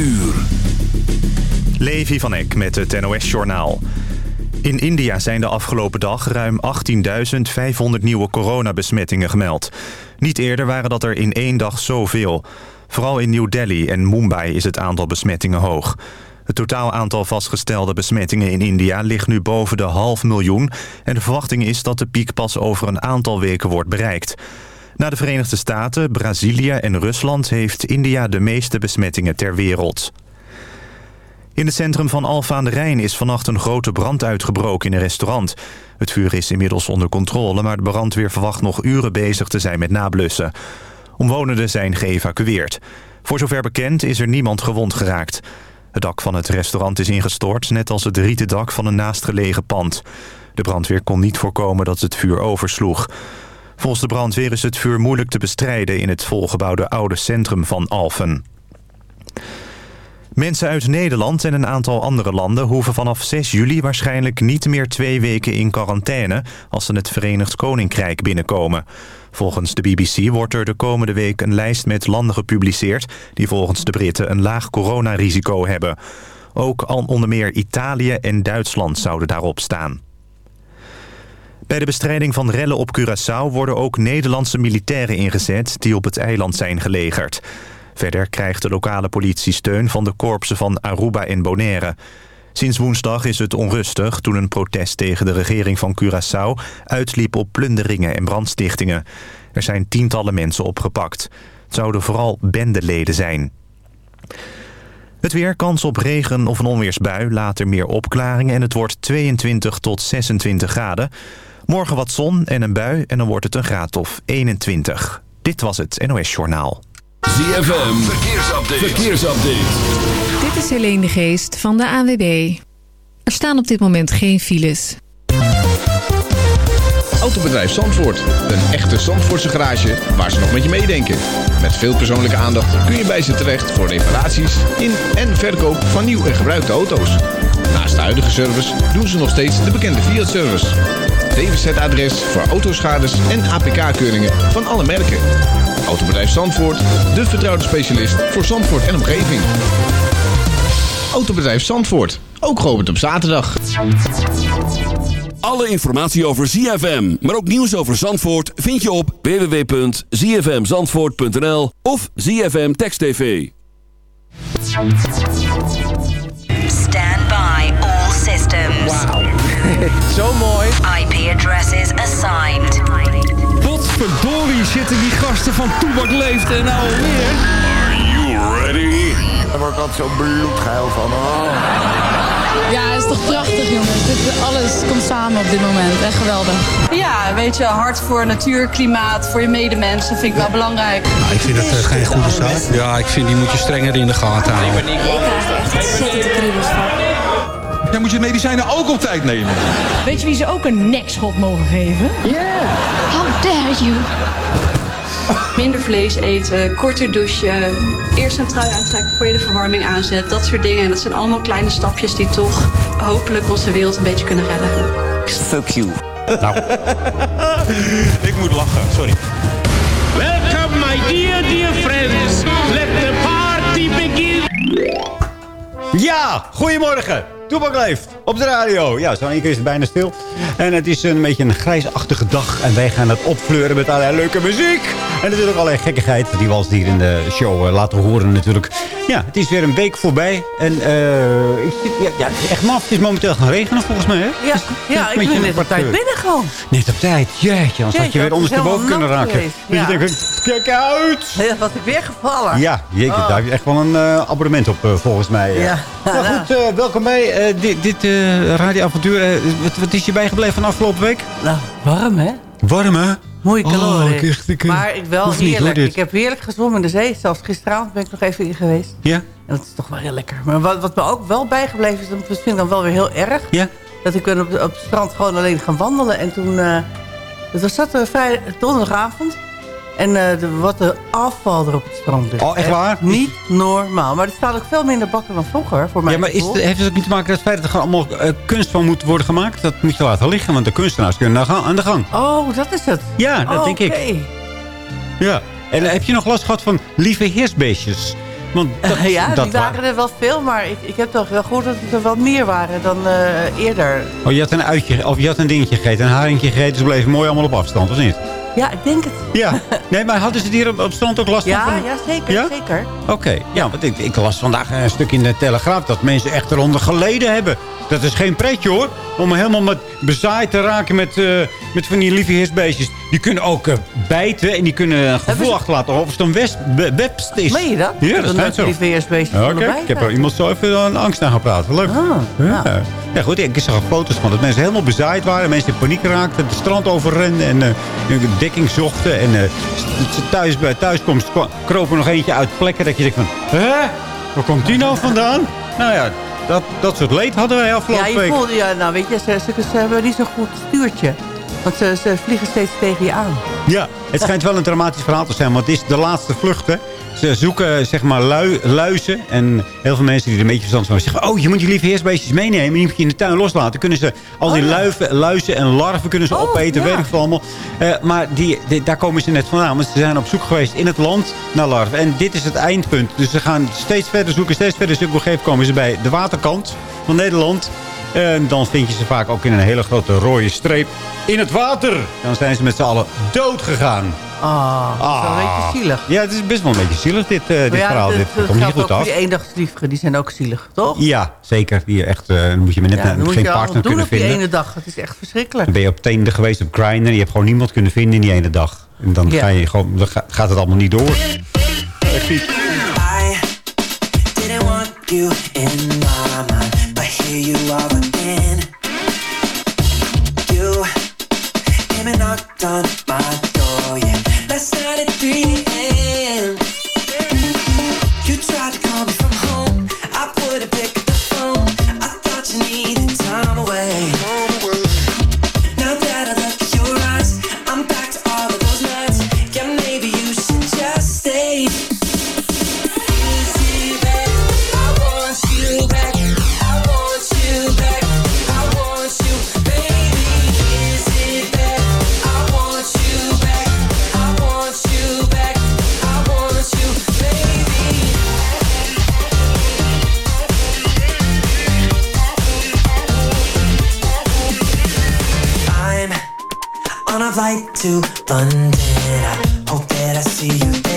uur. Levi van Eck met het NOS-journaal. In India zijn de afgelopen dag ruim 18.500 nieuwe coronabesmettingen gemeld. Niet eerder waren dat er in één dag zoveel. Vooral in New Delhi en Mumbai is het aantal besmettingen hoog. Het totaal aantal vastgestelde besmettingen in India ligt nu boven de half miljoen... en de verwachting is dat de piek pas over een aantal weken wordt bereikt. Na de Verenigde Staten, Brazilië en Rusland heeft India de meeste besmettingen ter wereld. In het centrum van Alfa aan de Rijn is vannacht een grote brand uitgebroken in een restaurant. Het vuur is inmiddels onder controle, maar de brandweer verwacht nog uren bezig te zijn met nablussen. Omwonenden zijn geëvacueerd. Voor zover bekend is er niemand gewond geraakt. Het dak van het restaurant is ingestort, net als het rieten dak van een naastgelegen pand. De brandweer kon niet voorkomen dat het vuur oversloeg. Volgens de brandweer is het vuur moeilijk te bestrijden in het volgebouwde oude centrum van Alphen. Mensen uit Nederland en een aantal andere landen hoeven vanaf 6 juli waarschijnlijk niet meer twee weken in quarantaine als ze het Verenigd Koninkrijk binnenkomen. Volgens de BBC wordt er de komende week een lijst met landen gepubliceerd die volgens de Britten een laag coronarisico hebben. Ook al onder meer Italië en Duitsland zouden daarop staan. Bij de bestrijding van rellen op Curaçao worden ook Nederlandse militairen ingezet die op het eiland zijn gelegerd. Verder krijgt de lokale politie steun van de korpsen van Aruba en Bonaire. Sinds woensdag is het onrustig toen een protest tegen de regering van Curaçao uitliep op plunderingen en brandstichtingen. Er zijn tientallen mensen opgepakt. Het zouden vooral bendeleden zijn. Het weer, kans op regen of een onweersbui, later meer opklaringen... en het wordt 22 tot 26 graden. Morgen wat zon en een bui en dan wordt het een graad of 21. Dit was het NOS Journaal. ZFM, verkeersupdate. verkeersupdate. Dit is Helene de Geest van de ANWB. Er staan op dit moment geen files. Autobedrijf Zandvoort. Een echte Zandvoortse garage waar ze nog met je meedenken. Met veel persoonlijke aandacht kun je bij ze terecht voor reparaties in en verkoop van nieuw en gebruikte auto's. Naast de huidige service doen ze nog steeds de bekende Fiat-service. DWZ-adres voor autoschades en APK-keuringen van alle merken. Autobedrijf Zandvoort, de vertrouwde specialist voor Zandvoort en omgeving. Autobedrijf Zandvoort, ook geopend op zaterdag. Alle informatie over ZFM, maar ook nieuws over Zandvoort... vind je op www.zfmzandvoort.nl of ZFM Text TV. Stand by all systems. Zo mooi. IP addresses assigned. Potverdorie zitten die gasten van Toebak Leeft en nou alweer. You ready? Daar word ik altijd zo bloedgeil van. Oh. Ja, het is toch prachtig jongens. Dit, alles komt samen op dit moment. Echt geweldig. Ja, weet je, hard voor natuur, klimaat, voor je medemensen vind ik wel belangrijk. Nou, ik vind dat uh, geen goede zaak. Ja, ik vind die moet je strenger in de gaten houden. Ik krijg er echt ontzettend kriebels van. Ja, moet je medicijnen ook op tijd nemen. Weet je wie ze ook een nekschot mogen geven? Ja. Yeah. How dare you? Minder vlees eten, korter douchen, eerst een trui aantrekken voor je de verwarming aanzet. Dat soort dingen. En dat zijn allemaal kleine stapjes die toch hopelijk onze wereld een beetje kunnen redden. Fuck you. Nou. Ik moet lachen, sorry. Welcome my dear, dear friends. Let the party begin. Ja, goedemorgen. Toepak leeft op de radio. Ja, zo één keer is het bijna stil. En het is een beetje een grijsachtige dag. En wij gaan het opfleuren met allerlei leuke muziek. En natuurlijk allerlei gekkigheid. Die we als hier in de show uh, laten horen natuurlijk. Ja, het is weer een week voorbij. En uh, ik zit, ja, ja, het is echt maf. Het is momenteel gaan regenen volgens mij, hè? Ja, Dus, ja ik ben net op tijd binnen gewoon. Net op tijd. Jeetje, anders had je weer ondersteboven kunnen raken. Dus Ja. je denkt, kijk uit! Ja, wat ik weer gevallen. Ja, jeetje, Oh. daar heb je echt wel een eh, abonnement op eh, volgens mij. eh. Ja. Nou goed, eh, welkom bij eh, dit, dit eh, radioavontuur. Eh, wat, wat is je bijgebleven van afgelopen week? Nou, warm hè? Warm, hè? Mooie Oh, calorieën. ik echt- ik, eh, maar ik wel niet, heerlijk. ik heb heerlijk gezwommen in de zee. Zelfs gisteravond ben ik nog even in geweest. Ja? En dat is toch wel heel lekker. Maar wat, wat me ook wel bijgebleven is, dat vind ik dan wel weer heel erg. Ja? Dat ik ben op, op het strand gewoon alleen gaan wandelen. En toen, eh het was dat uh, vrij donderdagavond. En eh, de, wat de afval er op het strand ligt. Oh, echt waar? Niet normaal. Maar er staat ook veel minder bakken dan vroeger. Voor mij Ja, maar is, het- heeft het ook niet te maken met het feit dat er allemaal eh, kunst van moet worden gemaakt? Dat moet je laten liggen, want de kunstenaars kunnen aan de gang- aan de gang. Oh, dat is het. Ja, dat Oh, denk ik. oké. Ja. En eh, heb je nog last gehad van lieve heersbeestjes? Want dat, ja, dat die waren er wel veel, maar ik, ik heb toch wel gehoord dat het er wel meer waren dan eerder. Oh, je had een uitje, of je had een dingetje gegeten, een haringje gegeten. Ze bleven mooi allemaal op afstand, of niet? Ja, ik denk het. Ja. Nee, maar hadden ze het hier op, strand ook last Ja, van? ja zeker, Ja? zeker. Oké, ja, want ik, ik las vandaag een stuk in de Telegraaf... dat mensen echt eronder geleden hebben. Dat is geen pretje, hoor. Om helemaal met bezaaid te raken met, eh, met van die lieve heersbeestjes. Die kunnen ook eh, bijten en die kunnen een gevoel ze- achterlaten... of het een wesp, webst is. Meen je dat? Ja, Dat dat schijnt zo. Ja, konden kijk, ik heb er iemand zo even aan angst aan gepraat. Leuk. Ah, ja. ja, goed. Ik zag foto's van dat mensen helemaal bezaaid waren. Mensen in paniek raakten. Het strand overrenden en eh, dekking zochten. En s- thuis, bij thuiskomst kroop er nog eentje uit plekken dat je denkt van... Hè? Waar komt die nou vandaan? Nou ja, dat, dat soort leed hadden wij Ja, afgelopen je week. voelde, ja, nou weet je, ze, ze, ze hebben niet zo'n goed stuurtje. Want ze, ze vliegen steeds tegen je aan. Ja, het schijnt wel een dramatisch verhaal te zijn. Want het is de laatste vlucht, hè. Ze zoeken zeg maar lui, luizen. En heel veel mensen die er een beetje verstand van hebben zeggen... oh, je moet je lieve heersbeestjes meenemen. Die moet je in de tuin loslaten. Kunnen ze al die Oh, ja. luiven, luizen en larven kunnen ze Oh, opeten. ja. Weet ik veel allemaal. Eh, maar die, die- daar komen ze net vandaan. Want ze zijn op zoek geweest in het land naar larven. En dit is het eindpunt. Dus ze gaan steeds verder zoeken. Steeds verder zoeken. Op een gegeven moment komen ze bij de waterkant van Nederland. En dan vind je ze vaak ook in een hele grote rode streep in het water. Dan zijn ze met z'n allen dood gegaan. Ah, dat is wel een beetje zielig. Ja, het is best wel een beetje zielig, dit, eh, dit ja, verhaal. dat- Dit dat komt niet goed af. die eendagsvliegen, die zijn ook zielig, toch? Ja, zeker. Die echt, eh, dan moet je met net Ja, dan een- moet geen partner doen kunnen op die vinden. ene dag. Het is echt verschrikkelijk. Dan ben je op Tinder geweest, op Grindr. Je hebt gewoon niemand kunnen vinden in die ene dag. En dan, Ja. ga je gewoon, dan ga- gaat het allemaal niet door. Echt Last night at 3 flight to. I hope that I see you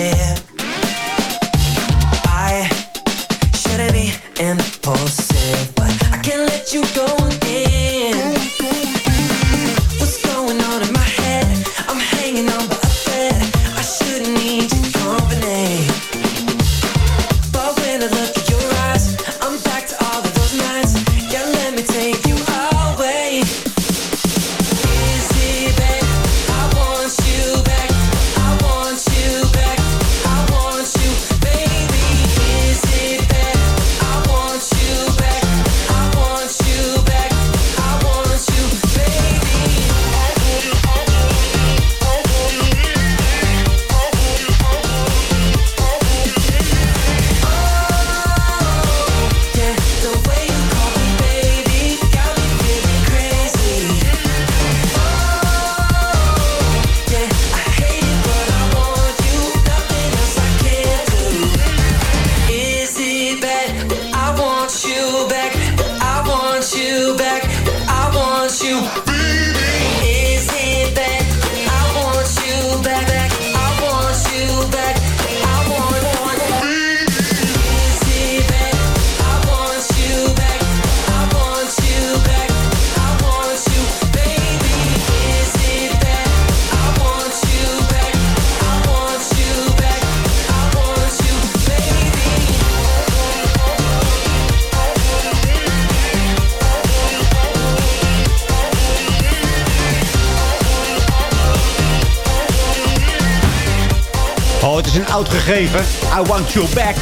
Oh, het is een oud gegeven. I want you back.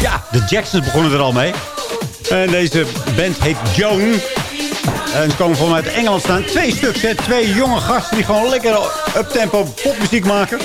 Ja, de Jacksons begonnen er al mee. En deze band heet Joan. En ze komen gewoon uit Engeland staan. Twee stuks, hè. Twee jonge gasten die gewoon lekker uptempo popmuziek maken.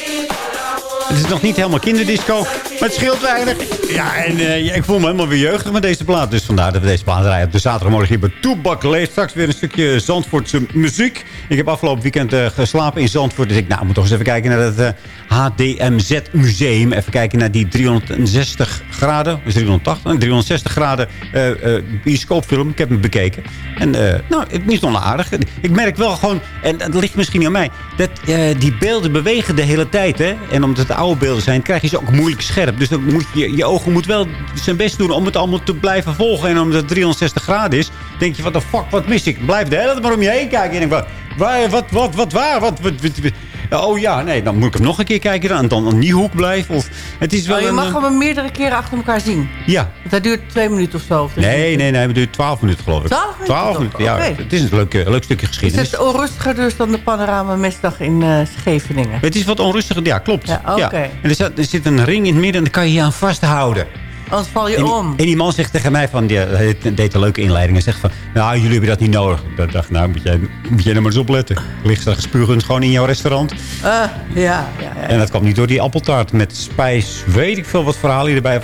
Het is nog niet helemaal kinderdisco, maar het scheelt weinig. Ja, en eh, ik voel me helemaal weer jeugdig met deze plaat. Dus vandaar dat we deze plaat draaien op de zaterdagmorgen hier bij Toebak Leeft. Straks weer een stukje Zandvoortse muziek. Ik heb afgelopen weekend eh, geslapen in Zandvoort. Dus ik nou, moet toch eens even kijken naar het eh, HDMZ Museum. Even kijken naar die 360 graden, is 380, nee, 360 graden eh, eh, bioscoopfilm. Ik heb hem bekeken. En eh, nou, het is nog aardig. Ik merk wel gewoon, en dat ligt misschien niet aan mij, dat eh, die beelden bewegen de hele tijd. Hè? En omdat het oude beelden zijn, krijg je ze ook moeilijk scherp. Dus dan moet je, je ogen moet wel zijn best doen om het allemaal te blijven volgen. En omdat het 360 graden is, denk je, wat de fuck, wat mis ik? Blijf de hele tijd maar om je heen kijken. En denk, waar, wat, wat, wat, waar? Wat, wat, wat, wat- Oh ja, nee, dan moet ik hem nog een keer kijken. Dan, dan in die hoek blijven. Of, het is wel Oh, je een, mag eh, hem meerdere keren achter elkaar zien. Ja. Want dat duurt twee minuten of zo. of Nee, nee, nee. Het duurt 12 minuten, geloof ik. 12 minuten toch? minuten, ja. Het is een leuk, eh, leuk stukje Is geschiedenis. het onrustiger dus dan de panorama mesdag in eh, Scheveningen? Het is wat onrustiger. Ja, klopt. Ja, oké. En er, zit, er zit een ring in het midden en daar kan je je aan vasthouden. Anders val je En om. en die man zegt tegen mij van, die, hij deed een leuke inleiding. Hij zegt van, nou, jullie hebben dat niet nodig. Ik dacht, nou, moet jij, moet jij nou maar eens opletten. Ligt straks spuugend gewoon in jouw restaurant. Eh, ja, ja, ja. En dat kwam niet door die appeltaart met spijs. Weet ik veel wat verhaal hij erbij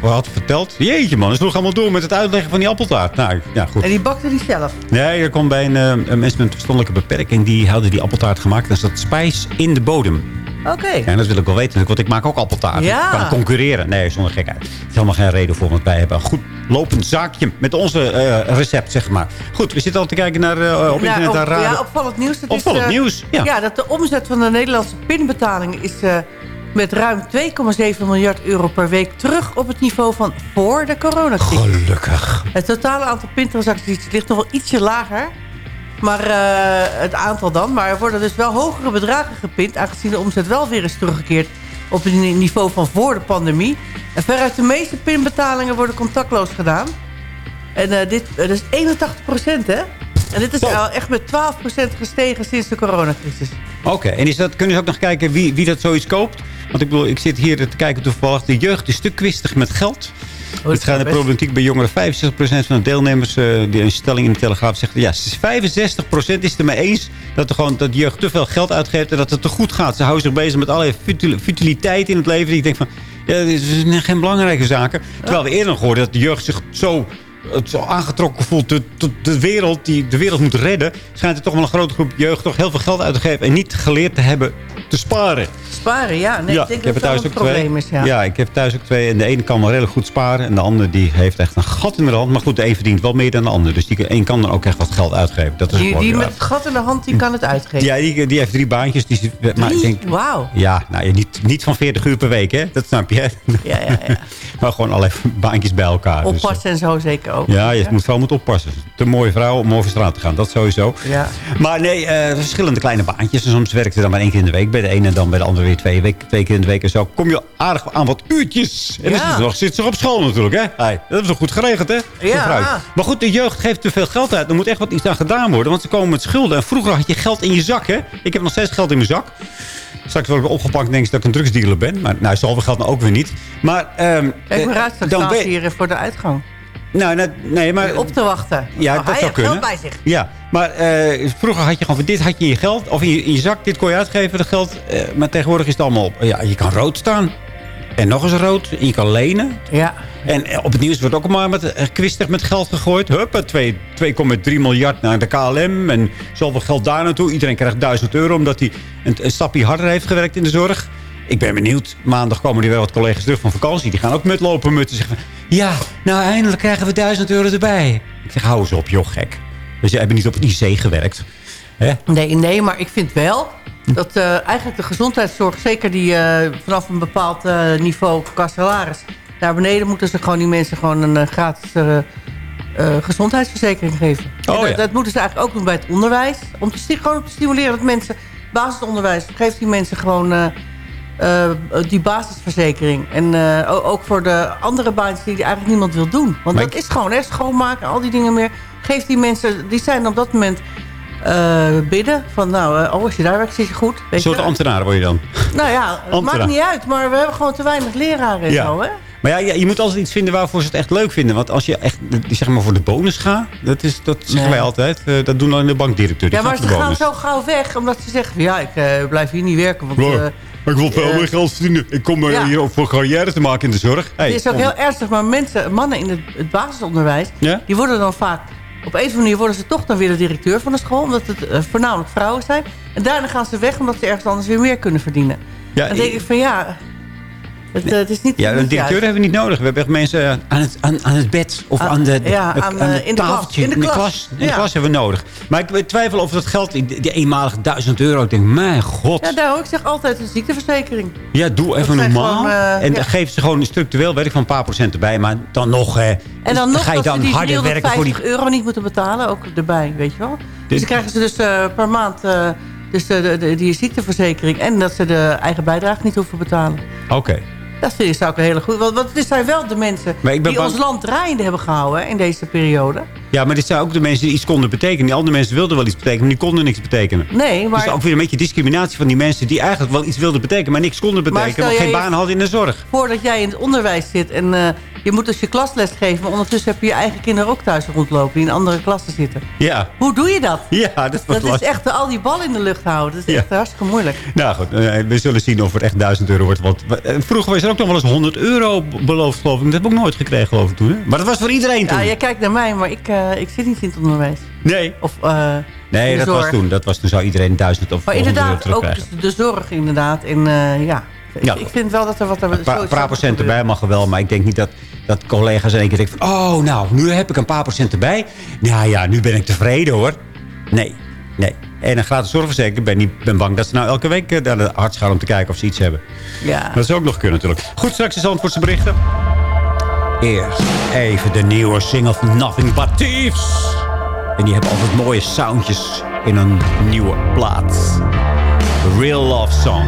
had verteld. Jeetje man, ze sloeg allemaal door met het uitleggen van die appeltaart. Nou, ja, goed. En die bakte die zelf. Nee, er kwam bij een, eh, een mensen met een verstandelijke beperking. Die hadden die appeltaart gemaakt. En er zat spijs in de bodem. Oké. Ja, en dat wil ik wel weten. Want ik maak ook appeltaart. Ja. Ik kan concurreren. Nee, zonder gekheid. Er is helemaal geen reden voor. Want wij hebben een goed lopend zaakje met onze eh, recept, zeg maar. Goed, we zitten al te kijken naar, eh, op Ja, internet op- naar raden. ja, opvallend nieuws. Het Opvallend is, eh, nieuws, ja. dat de omzet van de Nederlandse pinbetalingen is met ruim 2,7 miljard euro per week terug op het niveau van voor de coronacrisis. Gelukkig. Het totale aantal pintransacties ligt nog wel ietsje lager. Maar eh, het aantal dan. Maar er worden dus wel hogere bedragen gepind... aangezien de omzet wel weer is teruggekeerd... op het niveau van voor de pandemie. En veruit de meeste pinbetalingen worden contactloos gedaan. En eh, dit dat is 81 procent, hè? En dit is al echt met 12 procent gestegen sinds de coronacrisis. Oké, en is dat, kunnen ze ook nog kijken wie, wie dat zoiets koopt? Want ik bedoel, ik zit hier te kijken toevallig. De jeugd is stuk kwistig met geld. Oh, Het gaat de problematiek bij jongeren. 65% van de deelnemers eh, die een stelling in de Telegraaf zegt... ja, 65% is het er mee eens dat, er gewoon, dat de jeugd te veel geld uitgeeft... en dat het te goed gaat. Ze houden zich bezig met allerlei futil- futiliteit in het leven. Die ik denk van, ja, dit is geen belangrijke zaken. Terwijl we eerder nog hoorden dat de jeugd zich zo het zo aangetrokken voelt tot, tot de wereld die de wereld moet redden... schijnt er toch wel een grote groep jeugd toch heel veel geld uit te geven... en niet geleerd te hebben te sparen. Sparen, ja. Nee, ik denk dat dat wel een probleem is, ja. ik heb thuis ook twee. En de ene kan wel redelijk goed sparen. En de andere die heeft echt een gat in de hand. Maar goed, de een verdient wel meer dan de ander. Dus die een kan dan ook echt wat geld uitgeven. Dat is Die, die met het gat in de hand, die kan het uitgeven. ja, die, die heeft drie baantjes. Die, maar ik denk, Wauw. ja, nou, niet, niet van 40 uur per week, hè? Dat snap je. hè? Ja, ja, ja. maar gewoon allerlei baantjes bij elkaar. Dus, Oppassen en zo zeker ook. ja, je moet vooral moet oppassen. Te mooie vrouw om over straat te gaan. Dat sowieso. Ja. Maar nee, eh, verschillende kleine baantjes. En soms werkt ze dan maar één keer in de week bij de ene. En dan bij de andere weer twee, week, twee keer in de week. En zo kom je aardig aan wat uurtjes. En dan Ja. zit ze nog, zit ze op school natuurlijk, hè? Hey, dat is toch goed geregeld, hè? Ja. Maar goed, de jeugd geeft te veel geld uit. Er moet echt wat iets aan gedaan worden. Want ze komen met schulden. En vroeger had je geld in je zak, hè? Ik heb nog steeds geld in mijn zak. Straks word ik opgepakt en denk ik dat ik een drugsdealer ben. Maar nou, zoveel geld nou ook weer niet. Maar, ehm, Kijk maar eh, hier voor de uitgang. Nou, nee, nee, maar... Op te wachten. Ja, Oh, dat zou kunnen. geld bij zich. Ja, maar eh, vroeger had je gewoon dit had je in je geld of in je, in je zak. Dit kon je uitgeven, dat geld. Eh, maar tegenwoordig is het allemaal... op- Ja, je kan rood staan. En nog eens rood. En je kan lenen. Ja. En eh, op het nieuws wordt ook maar met, kwistig met geld gegooid. Huppa, 2 2,3 miljard naar de KLM. En zoveel geld daar naartoe. Iedereen krijgt 1000 euro omdat hij een, een stapje harder heeft gewerkt in de zorg. Ik ben benieuwd. Maandag komen er weer wat collega's terug van vakantie. Die gaan ook met lopen mutten zeggen... Ja, nou eindelijk krijgen we 1000 euro erbij. Ik zeg, hou eens op, joh, gek. Dus je hebt niet op het IC gewerkt. Hè? Nee, nee, maar ik vind wel dat eh, eigenlijk de gezondheidszorg... zeker die eh, vanaf een bepaald eh, niveau qua salaris... naar beneden moeten ze gewoon die mensen gewoon een gratis gezondheidsverzekering geven. Oh, dat, ja. dat moeten ze eigenlijk ook doen bij het onderwijs. Om te, gewoon te stimuleren dat mensen... basisonderwijs geeft die mensen gewoon... eh, eh, die basisverzekering. En eh, ook voor de andere baantjes die eigenlijk niemand wil doen. Want Maar dat ik- is gewoon, hè, schoonmaken, al die dingen meer. Geef die mensen, die zijn op dat moment eh, bidden. Van nou, oh, als je daar werkt, zit je goed. Een soort je? ambtenaren word je dan. Nou ja, het ambtenaar. maakt niet uit. Maar we hebben gewoon te weinig leraren en Ja. zo, hè? Maar ja, je, moet altijd iets vinden waarvoor ze het echt leuk vinden. Want als je echt zeg maar, voor de bonus gaat... dat, is, dat zeggen Nee. wij altijd. dat doen dan de bankdirecteur. Die Ja, maar ze gaan zo gauw weg. Omdat ze zeggen, ja, ik blijf hier niet werken. Want. Maar ik wil veel Eh, meer geld verdienen. Ik kom eh, ja. hier voor carrière te maken in de zorg. Hey, het is ook heel ernstig, maar mensen, mannen in het, het basisonderwijs... Ja? die worden dan vaak... op een of andere manier worden ze toch dan weer de directeur van de school... omdat het eh, voornamelijk vrouwen zijn. En daarna gaan ze weg omdat ze ergens anders weer meer kunnen verdienen. Ja, dan denk ik van ja... Het, eh, het is niet Ja, een directeur juist. hebben we niet nodig. We hebben echt mensen eh, aan het, aan, aan het bed of Aan- aan de, ja, aan, aan eh, in de klas. tafeltje. In de klas. In de klas hebben we nodig. Maar ik twijfel of dat geld, die, eenmalige duizend euro. Ik denk, mijn god. Ja, daarom, ik zeg altijd een ziekteverzekering. Ja, doe even normaal. gewoon, en ja. geef ze gewoon structureel werk van een paar procent erbij. Maar dan nog, hè, En dan nog ga je dan die harder werken voor die... 350 euro niet moeten betalen, ook erbij, weet je wel. Dus dan krijgen ze dus per maand dus de, de, de- die ziekteverzekering... en dat ze de eigen bijdrage niet hoeven betalen. Oké. Dat vind ik zou ik een hele goed. Want, want het zijn wel de mensen die bang- ons land draaiende hebben gehouden hè, in deze periode. Ja, maar dit zijn ook de mensen die iets konden betekenen. Die andere mensen wilden wel iets betekenen, maar die konden niks betekenen. Nee, maar... Dus ook weer een beetje discriminatie van die mensen... die eigenlijk wel iets wilden betekenen, maar niks konden betekenen... want geen baan hadden in de zorg. Voordat jij in het onderwijs zit en eh, je moet dus je klasles geven... maar ondertussen heb je je eigen kinderen ook thuis rondlopen... die in andere klassen zitten. Ja. Hoe doe je dat? Ja, dat is wat Dat is echt al die bal in de lucht houden. Dat is Ja. echt hartstikke moeilijk. Nou goed, eh, we zullen zien of het echt 1000 euro wordt. Want eh, vroeger was er ook nog wel eens 100 euro be- beloofd, geloof ik. Dat heb ik ook nooit gekregen, geloof ik toen. Hè? Maar dat was voor iedereen toen. Ja, jij kijkt naar mij, maar ik, eh, ik zit niet in het onderwijs. Nee. Of, eh, nee, dat was toen. Dat was toen zou iedereen 1000 of Maar 100 euro inderdaad, ook de zorg inderdaad. En eh, ja, Ja. ik vind wel dat er wat... Er Een paar, paar procent erbij mag er wel, maar ik denk niet dat, dat collega's in één keer denken van... Oh, nou, nu heb ik een paar procent erbij. Nou ja, nu ben ik tevreden hoor. Nee, nee. En een gratis zorgverzekering, ben niet ben bang dat ze nou elke week eh, naar de arts gaan om te kijken of ze iets hebben. Ja. Dat zou ook nog kunnen natuurlijk. Goed, straks is Antwoordse berichten. Eerst even de nieuwe single van Nothing But Thieves. En die hebben altijd mooie soundjes in een nieuwe plaat. Real Love Song.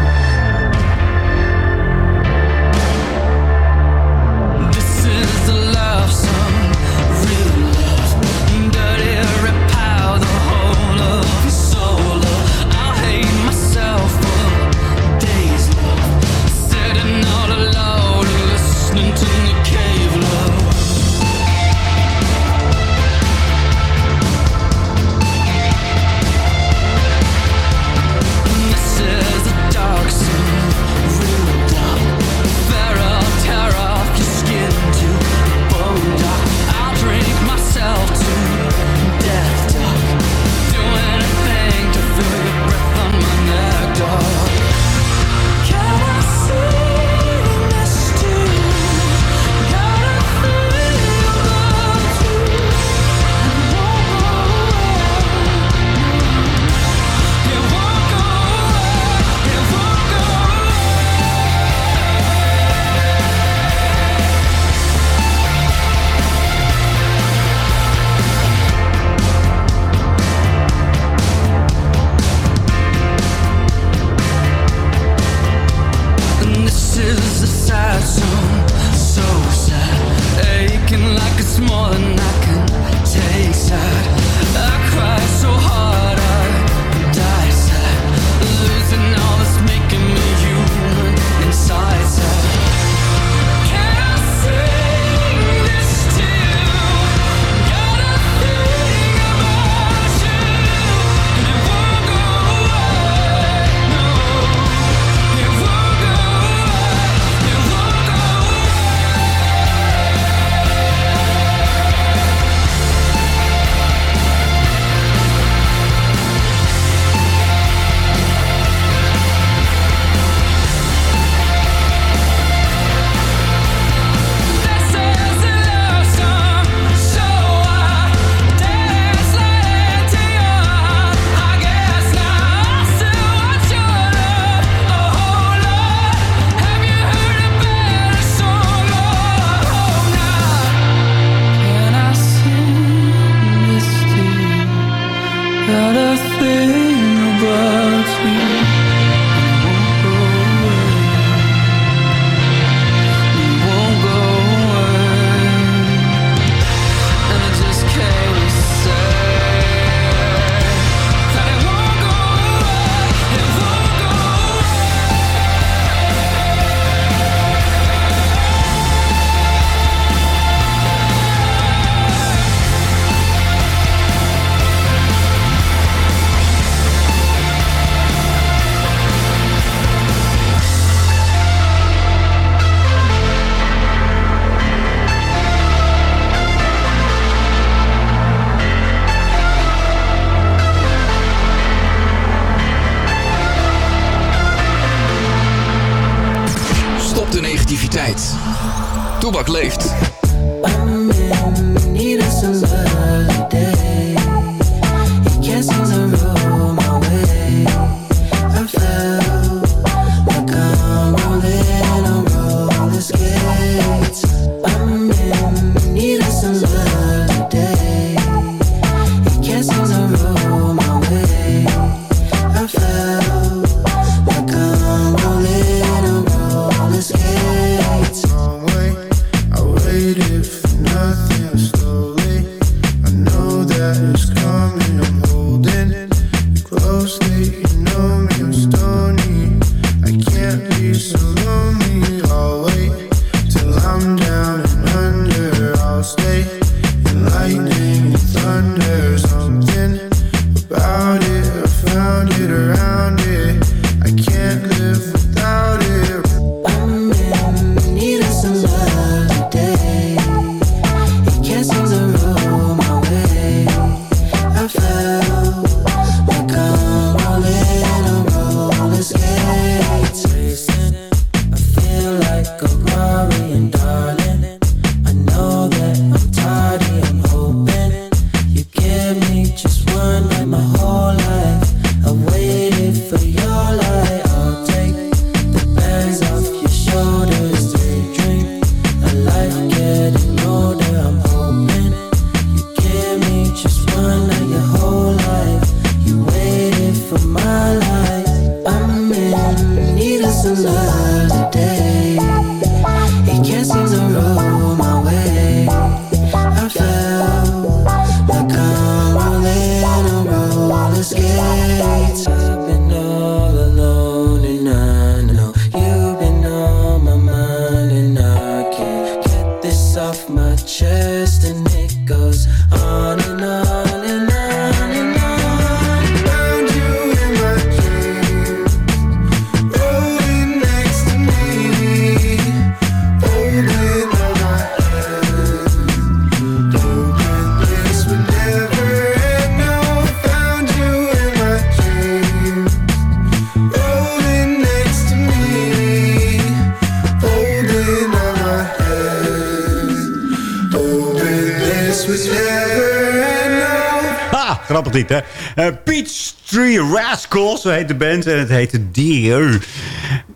Ha, grappig lied, hè? Eh, Peachtree Rascals, zo heet de band. En het heette Deer.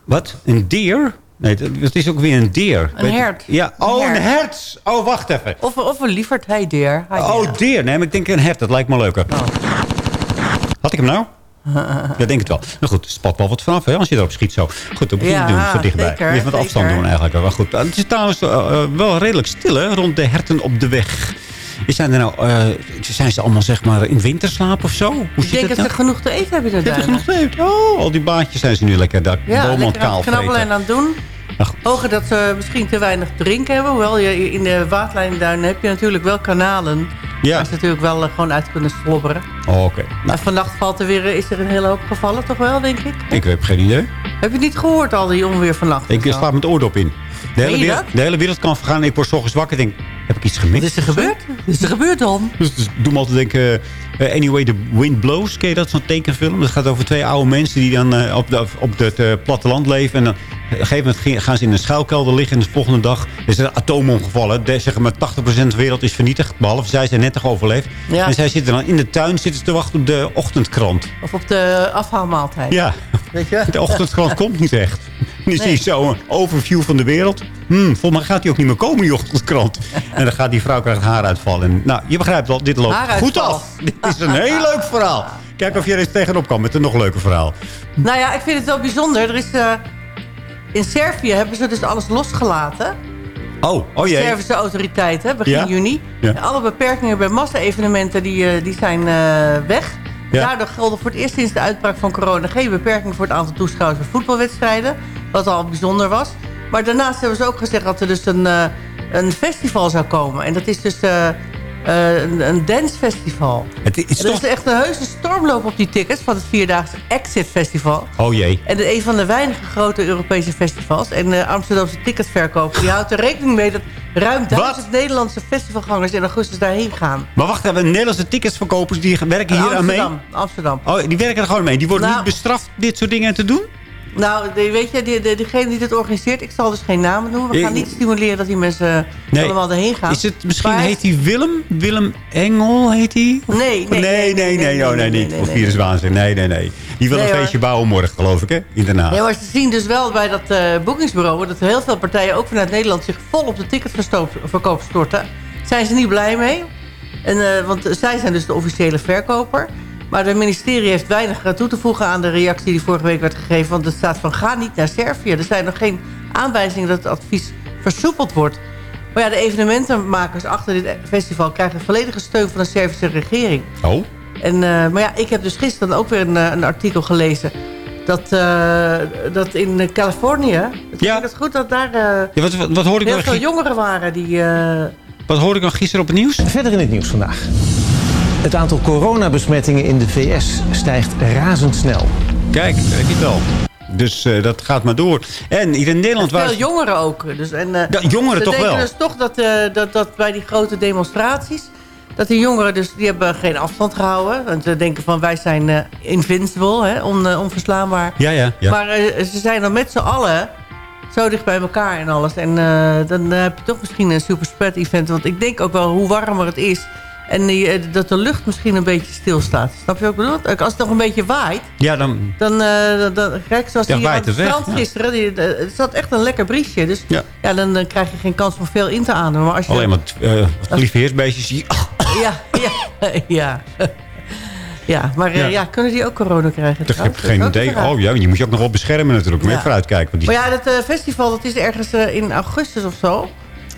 Wat? Een deer? Nee, het- is ook weer een deer. Een hert. Ja, oh, een hert. hert. Oh, wacht even. Of, of een lieverd heideer. Oh, deer. Nee, maar ik denk een hert. Dat lijkt me leuker. Had ik hem nou? Ja, denk het wel. Nou goed, spat wel wat vanaf hè, als je erop schiet zo. Goed, dat moet je Ja, niet doen, zo dichtbij. zeker, Even wat afstand doen eigenlijk. Maar goed, het is trouwens eh, eh, wel redelijk stil hè, rond de herten op de weg. Zijn, er nou, eh, zijn ze allemaal zeg maar in winterslaap of zo? Hoe Ik zit denk dat nou? ze genoeg te eten hebben ze genoeg te eten? Oh, al die baantjes zijn ze nu lekker daar Ja, bomen lekker kaal knabbelen en aan het doen. Hoger dat ze misschien te weinig drinken hebben. Hoewel je in de waterlijnduinen heb je natuurlijk wel kanalen. Ja. Waar ze natuurlijk wel eh, gewoon uit kunnen slobberen. Oh, Oké, Maar vannacht valt er weer, eh, is er een hele hoop gevallen, toch wel, denk ik? ik heb geen idee. Heb je niet gehoord, al die onweer vannacht? Ik slaap met oordop in. De hele, wereld, de hele wereld kan vergaan ik word 's ochtends wakker en denk, heb ik iets gemist? Wat is er gebeurd? Wat is er gebeurd dan? Dus, dus doe me altijd denken, eh, Anyway the Wind Blows. Ken je dat, zo'n tekenfilm? Dat gaat over twee oude mensen die dan eh, op, de, op het eh, platteland leven. En dan op een gegeven moment gaan ze in een schuilkelder liggen. En de volgende dag is er een atoomomgevallen. De, zeg maar 80% van de wereld is vernietigd. Behalve zij zijn net nog overleefd. Ja. En zij zitten dan in de tuin zitten te wachten op de ochtendkrant. Of op de afhaalmaaltijd? Ja, Weet je? de ochtendkrant komt niet echt. Zie Nee. je zo een overview van de wereld. Hmm, volgens mij gaat die ook niet meer komen, die ochtendkrant. En dan gaat die vrouw krijgt haar uitvallen. En, nou, je begrijpt wel, dit loopt Haaruitval. goed af. Dit is een heel leuk verhaal. Kijk of je er eens tegenop kan met een nog leuker verhaal. Nou ja, ik vind het wel bijzonder. Er is, eh, in Servië hebben ze dus alles losgelaten. Oh, oh jee. Servische autoriteiten, begin Ja? juni. Ja. Alle beperkingen bij massa-evenementen die, eh, die zijn eh, weg. Ja. Daardoor gelden voor het eerst sinds de uitbraak van corona... geen beperking voor het aantal toeschouwers bij voetbalwedstrijden. Wat al bijzonder was. Maar daarnaast hebben ze ook gezegd dat er dus een, eh, een festival zou komen. En dat is dus eh, eh, een, een dancefestival. Het is Er is toch... echt een heuse stormloop op die tickets... van het vierdaagse Exit Festival. Oh jee. En een van de weinige grote Europese festivals. En de Amsterdamse ticketverkoper die houdt er rekening mee... dat ruim duizend Nederlandse festivalgangers in augustus daarheen gaan. Maar wacht even, Nederlandse ticketsverkopers die werken hier aan mee? Amsterdam. Amsterdam. Oh, die werken er gewoon mee. Die worden Nou- niet bestraft dit soort dingen te doen? Nou, weet je, die, de, degene die dit organiseert, ik zal dus geen namen noemen. We gaan niet stimuleren dat die mensen Nee. allemaal erheen gaan. Is het, misschien Maar- heet hij Willem? Willem Engel heet hij? Nee, nee, nee, nee, nee, nee, oh, nee, niet. nee, Of nee. viruswaanzin. Nee, nee, nee. Die wil Nee, een feestje bouwen morgen, geloof ik, hè? In Den Haag. Nee, maar ze zien dus wel bij dat eh, boekingsbureau... dat heel veel partijen, ook vanuit Nederland... zich vol op de ticketverkoop storten. Zijn ze niet blij mee. En, eh, want zij zijn dus de officiële verkoper. Maar het ministerie heeft weinig toe te voegen aan de reactie... die vorige week werd gegeven. Want het staat van, ga niet naar Servië. Er zijn nog geen aanwijzingen dat het advies versoepeld wordt. Maar ja, de evenementenmakers achter dit festival... krijgen volledige steun van de Servische regering. Oh? En, eh, maar ja, ik heb dus gisteren ook weer een, eh, een artikel gelezen... dat, eh, dat in Californië... Ja. Ik het goed dat daar eh, Ja, wat, wat, hoorde ik heel veel jongeren waren die... eh, Wat hoorde ik nou gisteren op het nieuws? Verder in het nieuws vandaag. Het aantal coronabesmettingen in de VS stijgt razendsnel. Kijk, je het al. Dus eh, dat gaat maar door. En hier in Nederland... veel Waar... jongeren ook. Dus, en, eh, Ja, jongeren ze toch denken wel. dus toch dat, eh, dat, dat bij die grote demonstraties... dat die jongeren dus, die hebben geen afstand gehouden. Want ze denken van wij zijn eh, invincible, hè, on, onverslaanbaar. Ja, ja, ja. Maar eh, ze zijn dan met z'n allen zo dicht bij elkaar en alles. En eh, dan heb je toch misschien een super spread event. Want ik denk ook wel hoe warmer het is. En die, eh, dat de lucht misschien een beetje stilstaat. Snap je wat ik bedoel? Als het nog een beetje waait. Ja, dan... Dan, eh, dan- kijk, zoals Ja, hier aan waait het strand ja. gisteren. Die, eh, het zat echt een lekker briesje. Dus Ja. ja. dan, dan krijg je geen kans om veel in te ademen. Maar als je, Alleen maar uh, lieve heersbeestjes. hier. Ja, ja, ja. Ja, maar Ja. ja. kunnen die ook corona krijgen? Ik heb geen Dat ook idee. Oh ja, je moet je ook nog wel beschermen natuurlijk. Je Ja. vooruitkijken. Want die... Maar ja, dat festival dat is ergens in augustus of zo.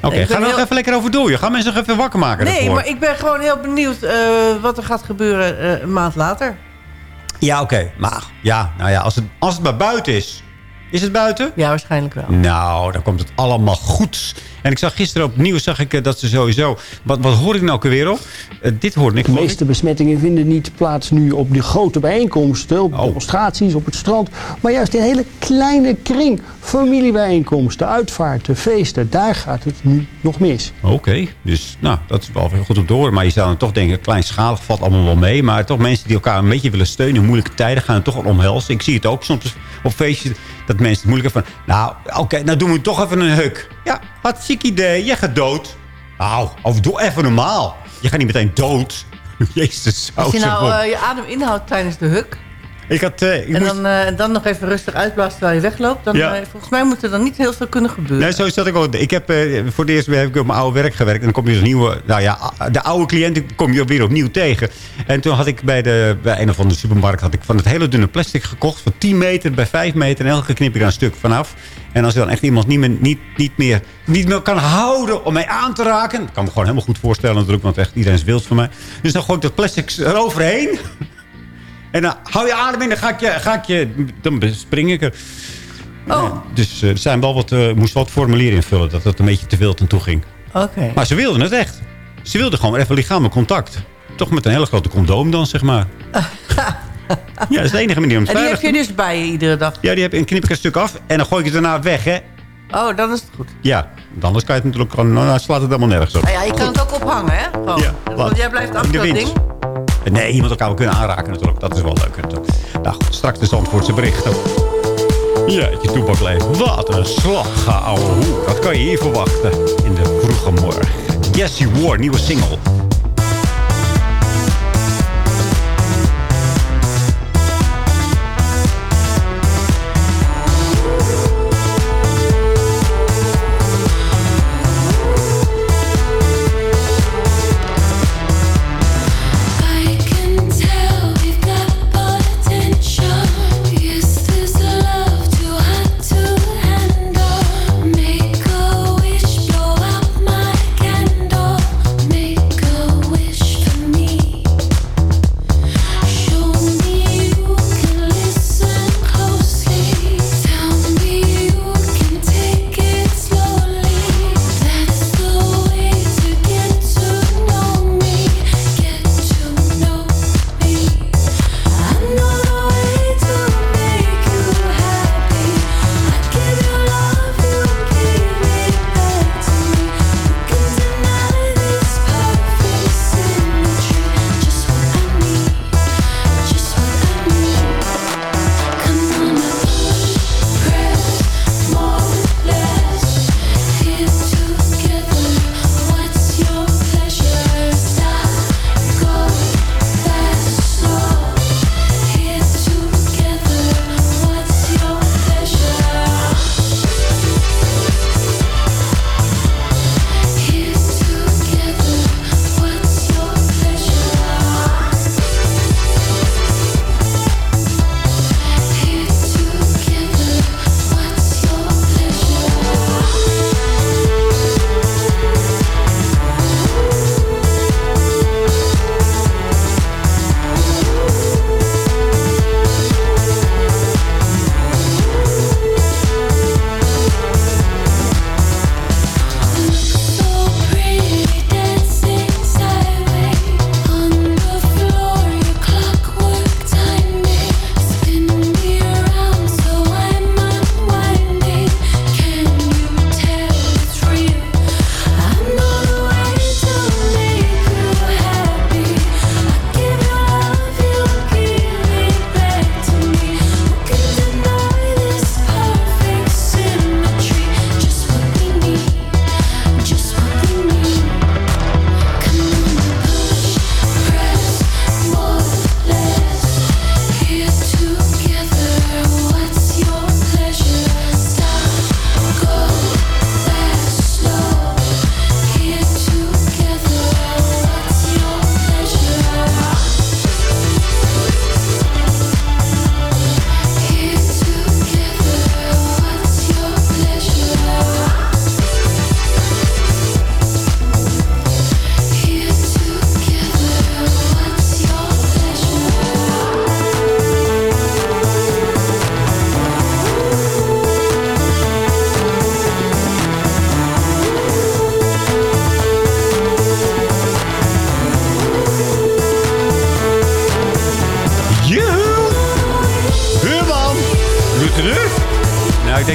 Oké, ik ga nog even lekker over door. Je gaat mensen nog even wakker maken Nee, daarvoor. maar ik ben gewoon heel benieuwd eh, wat er gaat gebeuren eh, een maand later. Ja, oké. Maar ja, nou ja, als het, als het maar buiten is. Is het buiten? Ja, waarschijnlijk wel. Nou, dan komt het allemaal goed. En ik zag gisteren op het nieuws zag ik, eh, dat ze sowieso... Wat, wat hoor ik nou weer op? Eh, dit hoorde ik. De meeste besmettingen vinden niet plaats nu op de grote bijeenkomsten, op demonstraties, op het strand. Maar juist in hele kleine kring. Familiebijeenkomsten, uitvaarten, feesten. Daar gaat het nu nog mis. Oké, dus nou, dat is wel goed om te horen. Maar je zou dan toch denken, kleinschalig valt allemaal wel mee. Maar toch mensen die elkaar een beetje willen steunen in moeilijke tijden... gaan het toch wel omhelzen. Ik zie het ook soms op feestjes dat mensen het moeilijk hebben van... nou, oké, nou doen we toch even een huk. Ja, hartstikke idee, je gaat dood. Nou, of doe even normaal. Je gaat niet meteen dood. Jezus, Als je nou eh, je adem inhoudt tijdens de huk... Ik had... eh, ik en dan, eh, dan nog even rustig uitblazen terwijl je wegloopt... dan Ja. eh, volgens mij moet er dan niet heel veel kunnen gebeuren. Nee, zo is dat ook. Ik heb voor het eerst heb ik op mijn oude werk gewerkt. En dan kom je dus nieuwe... Nou ja, de oude cliënten kom je weer opnieuw tegen. En toen had ik bij, de, bij een of andere supermarkt... had ik van het hele dunne plastic gekocht. Van 10 meter bij 5 meter. En elke knip ik er een stuk vanaf. En als er dan echt iemand niet meer, niet, niet meer, niet meer kan houden om mij aan te raken... Dat kan me gewoon helemaal goed voorstellen natuurlijk. Want echt iedereen is wild van mij. Dus dan gooi ik dat plastic eroverheen. En dan hou je adem in, dan ga ik je, ga ik je dan spring ik er. Oh. Dus eh, er zijn wel wat, eh, moest wat formulieren invullen dat het een beetje te wild aan toe ging. Oké. Maar ze wilden het echt. Ze wilden gewoon even lichamelijk contact. Toch met een hele grote condoom dan, zeg maar. ja, dat is de enige manier om het En die heb te je dus bij je iedere dag? Ja, die heb, en knip ik een stuk af en dan gooi ik het daarna weg, hè. Oh, dan is het goed. Ja, anders kan je het natuurlijk gewoon... Nou, dan slaat het helemaal nergens op. Nou ja, je kan het ook ophangen, hè? Gewoon. Ja, Want jij blijft achter dat ding. Nee, iemand elkaar kunnen aanraken natuurlijk. Dat is wel leuker. natuurlijk. Nou goed, straks de Zandvoortse berichten. Ja, je toepakleven. Wat een slag, ouwe. Dat kan je hier verwachten in de vroege morgen. Jessie War, nieuwe single.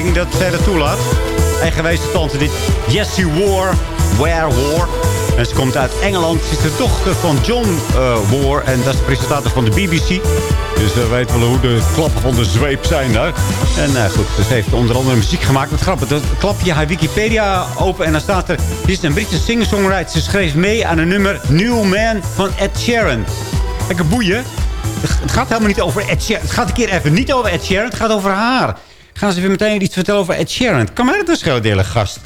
Denk dat zij dat toelaat. Eigenwijze tante dit. You war. Where war. En ze komt uit Engeland. Ze is de dochter van John eh, War. En dat is de presentator van de BBC. Dus we weten wel hoe de klappen van de zweep zijn daar. En eh, goed, ze heeft onder andere muziek gemaakt. Wat grappig, dan klap je haar Wikipedia open en dan staat er... Dit is een Britse singer-songwriter. Ze schreef mee aan een nummer New Man van Ed Sheeran. Lekker boeien. Het gaat helemaal niet over Ed Sheeran. Het gaat een keer even niet over Ed Sheeran. Het gaat over haar. Gaan ze weer meteen iets vertellen over Ed Sheeran. Kan mij dat een schelen, gast?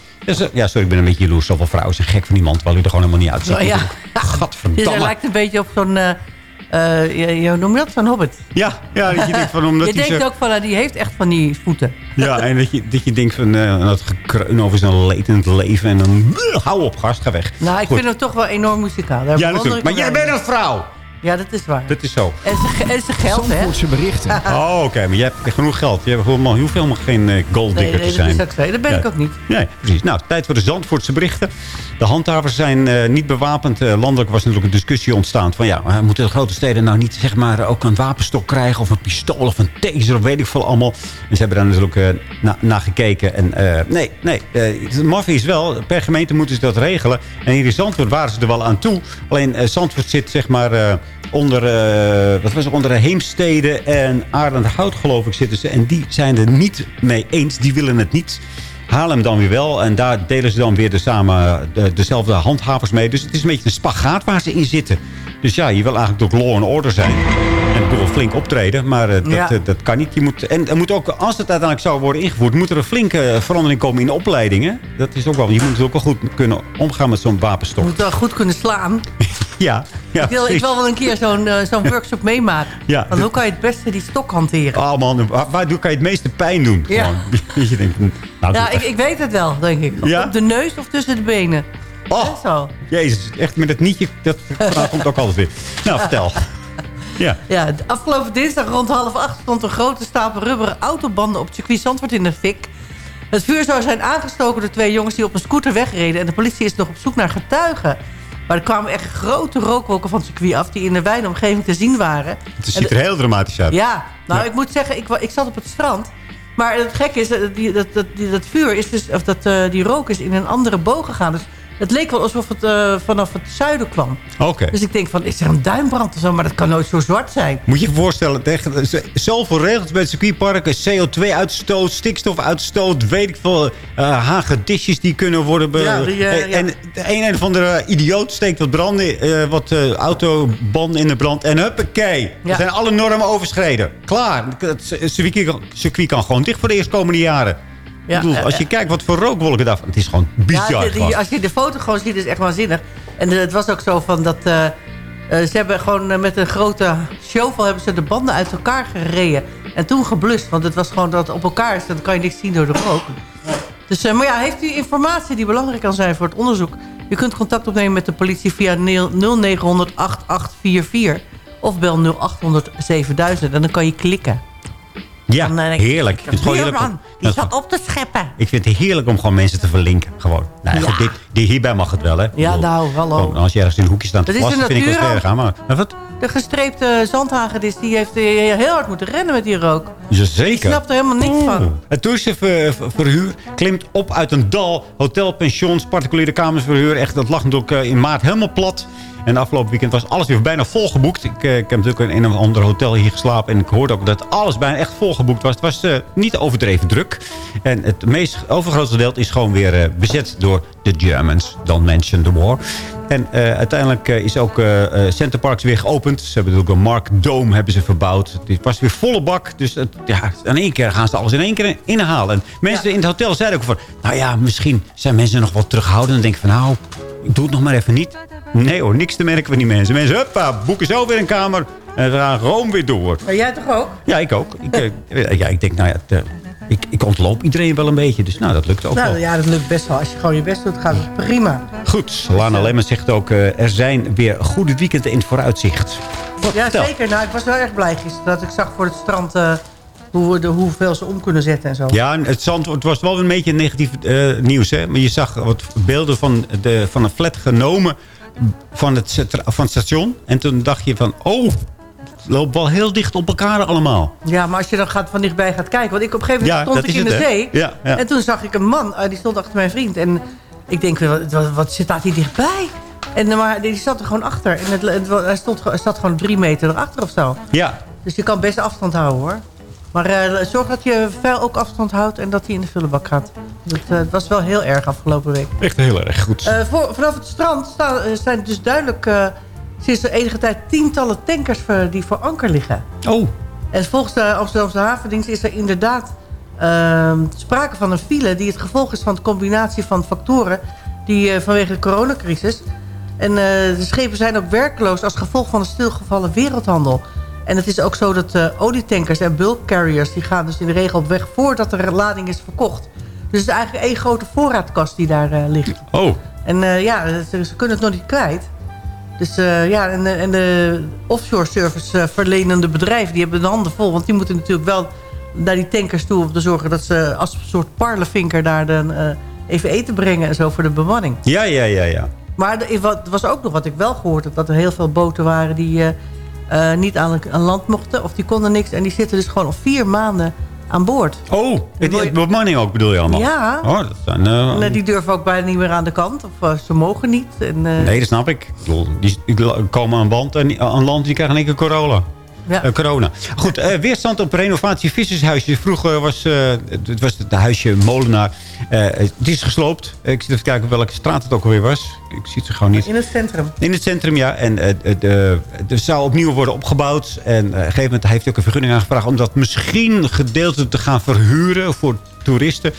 Ja, sorry, ik ben een beetje jaloers. Zoveel vrouwen zijn gek van iemand, terwijl u er gewoon helemaal niet uitziet. Oh, ja. Dus Gadverdamme. hij lijkt een beetje op zo'n... eh eh, ja, hoe noem je dat? Zo'n hobbit. Ja, ja, dat je denkt van... Omdat je denkt zo- ook van, eh, die heeft echt van die voeten. Ja, en dat je, dat je denkt van... eh dat gekreun over zijn leed in het leven. En dan... hou op, gast, ga weg. Nou, ik Goed. vind hem toch wel enorm muzikaal. Daar Ja, natuurlijk. Maar jij bent een vrouw. Ja, dat is waar. Dat is zo. En zijn en zijn geld, hè? Zandvoortse berichten. Oh, oké. Maar jij hebt genoeg geld. Je hebt helemaal, je hoeft helemaal geen eh, golddigger Nee, nee, te dat zijn. is ook zo. Dat ben ik ook niet. Nee, precies. Nou, tijd voor de Zandvoortse berichten. De handhavers zijn eh, niet bewapend. Eh, landelijk was natuurlijk een discussie ontstaan. Van ja, moeten de grote steden nou niet zeg maar, ook een wapenstok krijgen... of een pistool of een taser of weet ik veel allemaal. En ze hebben daar natuurlijk eh, na- naar gekeken. En eh, nee, nee. eh, het maffe is wel, per gemeente moeten ze dat regelen. En hier in Zandvoort waren ze er wel aan toe. Alleen Zandvoort zit zeg maar... onder, eh, wat was het, onder de Heemstede en Hout geloof ik zitten ze. En die zijn er niet mee eens. Die willen het niet. Haarlem dan weer wel. En daar delen ze dan weer de samen, de- dezelfde handhavers mee. Dus het is een beetje een spagaat waar ze in zitten. Dus ja, je wil eigenlijk toch law and order zijn. Ik bedoel flink optreden, maar eh, dat, Ja. eh, dat kan niet. Je moet, en er moet ook, als het uiteindelijk zou worden ingevoerd... moet er een flinke eh, verandering komen in de opleidingen. Dat is ook wel, je moet ook wel goed kunnen omgaan met zo'n Je wapenstok. moet wel goed kunnen slaan. Ja, ja ik, wil, ik wil wel een keer zo'n zo'n workshop meemaken. Ja. Want hoe kan je het beste die stok hanteren? Oh man, waar, kan je het meeste pijn doen? Ja. Je denkt, nou, ja, ik, ik weet het wel, denk ik. Ja? Op de neus of tussen de benen. Oh. Jezus, echt met het nietje, dat verhaal komt ook altijd weer. Nou, vertel. Ja. Ja, afgelopen dinsdag rond half acht stond een grote stapel rubberen autobanden op het circuit Zandvoort in de fik. Het vuur zou zijn aangestoken door twee jongens die op een scooter wegreden. En de politie is nog op zoek naar getuigen. Maar er kwamen echt grote rookwolken van het circuit af... die in de wijde omgeving te zien waren. Het ziet er heel dramatisch uit. Ja, nou, Ja. ik moet zeggen, ik, ik zat op het strand. Maar het gekke is, eh, dat, dat, die, dat vuur is dus, of dat, eh, die rook is in een andere boog gegaan. Dus het leek wel alsof het eh, vanaf het zuiden kwam. Oké. Dus ik denk van, is er een duinbrand of zo? Maar dat kan nooit zo zwart zijn. Moet je je voorstellen, zoveel regels bij het circuitparken. CO2-uitstoot, stikstofuitstoot, weet ik veel. eh hagedisjes die kunnen worden... Ja, die, eh, en, ja. en de een en van de idioot steekt wat branden, wat autobanden in de brand. En huppakee, Ja. er zijn alle normen overschreden. Klaar, het circuit, kan- circuit kan gewoon dicht voor de eerstkomende jaren. Ja, bedoel, als je kijkt wat voor rookwolken daarvan... Het is gewoon bizar. Ja, die- als je de foto gewoon ziet, is het echt waanzinnig. En eh, het was ook zo van dat... eh, eh, ze hebben gewoon met een grote shovel hebben ze de banden uit elkaar gereden. En toen geblust, want het was gewoon dat op elkaar is. Dan kan je niks zien door de rook. Dus, maar ja, heeft u informatie die belangrijk kan zijn voor het onderzoek? U kunt contact opnemen met de politie via 0900 8844 of bel 0800 7000 en dan kan je klikken. Ja, Dan ik, heerlijk. Ik het gewoon heerlijk om- die zat op te scheppen. Ik vind het heerlijk om gewoon mensen te verlinken. Gewoon. Nou, ja. Ja. goed, dit, dit hierbij mag het wel, hè? Ja, bedoel, nou, hallo. gewoon als je ergens in een hoekje staat te plassen, vind ik wel erg aan. Maar, maar wat? De gestreepte zandhagedis die heeft eh, heel hard moeten rennen met die rook. Jazeker. Ik snap er helemaal niks van. Het toeristenverhuur klimt op uit een dal. Hotel, pensions, particuliere kamersverhuur. Echt, dat lag natuurlijk eh, in maart helemaal plat. En afgelopen weekend was alles weer bijna volgeboekt. Ik, eh, ik heb natuurlijk in een ander hotel hier geslapen. En ik hoorde ook dat alles bijna echt volgeboekt was. Het was niet overdreven druk. En het meest overgrootste deel is gewoon weer bezet door de Germans. Don't mention the war. En eh, uiteindelijk eh, is ook eh Center Parks weer geopend. Ze hebben natuurlijk een Mark Dome hebben ze verbouwd. Het was weer volle bak. Dus het, ja, in één keer gaan ze alles in één keer inhalen. En mensen in het hotel zeiden ook van... Nou ja, misschien zijn mensen nog wel terughoudend. En denken van nou, ik doe het nog maar even niet. Nee hoor, niks te merken van die mensen. Mensen, huppa, boeken zo weer een kamer. En we gaan gewoon weer door. Maar jij toch ook? Ja, ik ook. Ik, ja, ik denk, nou ja, het, ik, ik ontloop iedereen wel een beetje. Dus nou, dat lukt ook Nou wel. ja, dat lukt best wel. Als je gewoon je best doet, gaat het prima. Goed, Lana Lemmens zegt ook... eh, er zijn weer goede weekenden in het vooruitzicht. Wat, Ja, zeker. Nou, ik was wel erg blij gisteren dat ik zag voor het strand eh, hoe, de, hoeveel ze om kunnen zetten en zo. Ja, en het, zand, het was wel een beetje negatief eh, nieuws. Hè? Maar je zag wat beelden van, de, van een flat genomen van het, van het station. En toen dacht je van, oh, loopt wel heel dicht op elkaar allemaal. Ja, maar als je dan gaat, van dichtbij gaat kijken. Want ik op een gegeven moment Ja, stond ik in de zee. Ja, ja. En toen zag ik een man, eh, die stond achter mijn vriend. En ik denk, wat, wat, wat zit daar hier dichtbij? En, eh, maar die zat er gewoon achter. En het, het, hij, stond, hij zat gewoon drie meter erachter of zo. Ja, Dus je kan best afstand houden hoor. Maar eh, zorg dat je vuil ook afstand houdt en dat hij in de vullenbak gaat. Dat, het was wel heel erg afgelopen week. echt heel erg goed. Eh, voor, vanaf het strand staan, zijn dus duidelijk sinds enige tijd tientallen tankers die voor anker liggen. Oh. En volgens de Amsterdamse havendienst is er inderdaad ehm, sprake van een file... die het gevolg is van de combinatie van factoren die eh, vanwege de coronacrisis. En eh, de schepen zijn ook werkloos als gevolg van de stilgevallen wereldhandel. En het is ook zo dat eh, olietankers en bulk carriers... die gaan dus in de regel op weg voordat er lading is verkocht. Dus het is eigenlijk één grote voorraadkast die daar ligt. Oh. En ja, ze, ze kunnen het nog niet kwijt. Dus eh, ja, en, de- en de offshore service eh, verlenende bedrijven... die hebben de handen vol. Want die moeten natuurlijk wel naar die tankers toe... om te zorgen dat ze als een soort parlevinker... daar dan eh, even eten brengen en zo voor de bemanning. Ja, ja, ja, ja. Maar er was ook nog wat ik wel gehoord heb... dat er heel veel boten waren die eh, eh, niet aan, aan land mochten... of die konden niks. En die zitten dus gewoon al vier maanden aan boord. Oh, het, het bemanning ook bedoel je allemaal? Ja. Oh, dat zijn... eh, die durven ook bijna niet meer aan de kant. Of eh, ze mogen niet. En, eh, Nee, dat snap ik. Ik bedoel, die, die komen aan, band en, aan land die krijgen één keer corona. Ja. Eh, corona. Goed, eh, weerstand op renovatie vissershuisje. Vroeger was eh, het was het huisje Molenaar. Het is gesloopt. Ik zit even te kijken welke straat het ook alweer was. Ik zie het gewoon niet. in het centrum. In het centrum, ja. En de, er zou opnieuw worden opgebouwd. En op een gegeven moment heeft hij ook een vergunning aangevraagd... om dat misschien gedeelte te gaan verhuren voor toeristen.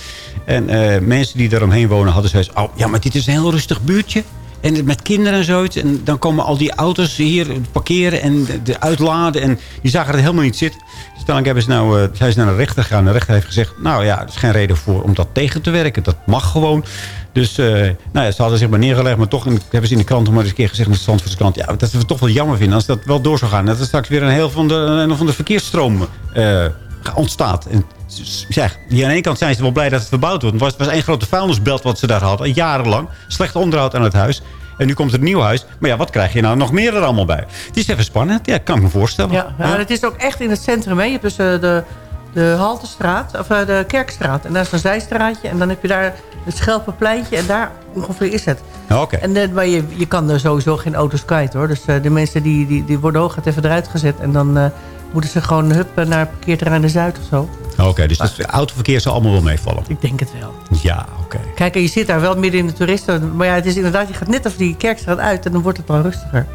En mensen die daaromheen wonen hadden zoiets... oh, ja, maar dit is een heel rustig buurtje. En met kinderen en zoiets. En dan komen al die auto's hier parkeren en de- de uitladen. En die zagen er helemaal niet zitten. Dus dan hebben ze nou, eh, zijn ze naar de rechter gegaan. De rechter heeft gezegd... nou ja, er is geen reden voor om dat tegen te werken. Dat mag gewoon. Dus eh, nou ja, ze hadden zich maar neergelegd. Maar toch hebben ze in de krant maar eens een keer gezegd... in de Zandvoortse krant... ja, dat we het toch wel jammer vinden als dat wel door zou gaan. Dat er straks weer een heel van de, een van de verkeersstroom eh, ontstaat. En die aan de ene kant zijn ze wel blij dat het verbouwd wordt. Het was, was één grote vuilnisbelt wat ze daar hadden. Jarenlang. Slecht onderhoud aan het huis. En nu komt er een nieuw huis. Maar ja, wat krijg je nou nog meer er allemaal bij? Het is even spannend. Ja, kan ik me voorstellen. Ja, ja, het is ook echt in het centrum. Hè. Je hebt dus eh, de, de Haltestraat, of eh, de Kerkstraat. En daar is een zijstraatje. En dan heb je daar het Schelpenpleintje. En daar ongeveer is het. Oké. En, eh, maar je, je kan er sowieso geen auto's kwijt hoor. Dus de mensen die, die, die worden hooguit even eruit gezet. En dan moeten ze gewoon hup naar het parkeerterrein de Zuid of zo. Oké, dus het autoverkeer zal allemaal wel meevallen. Ik denk het wel. Ja, oké. Kijk, en je zit daar wel midden in de toeristen. Maar ja, het is inderdaad, je gaat net over die Kerkstraat uit. En dan wordt het wel rustiger.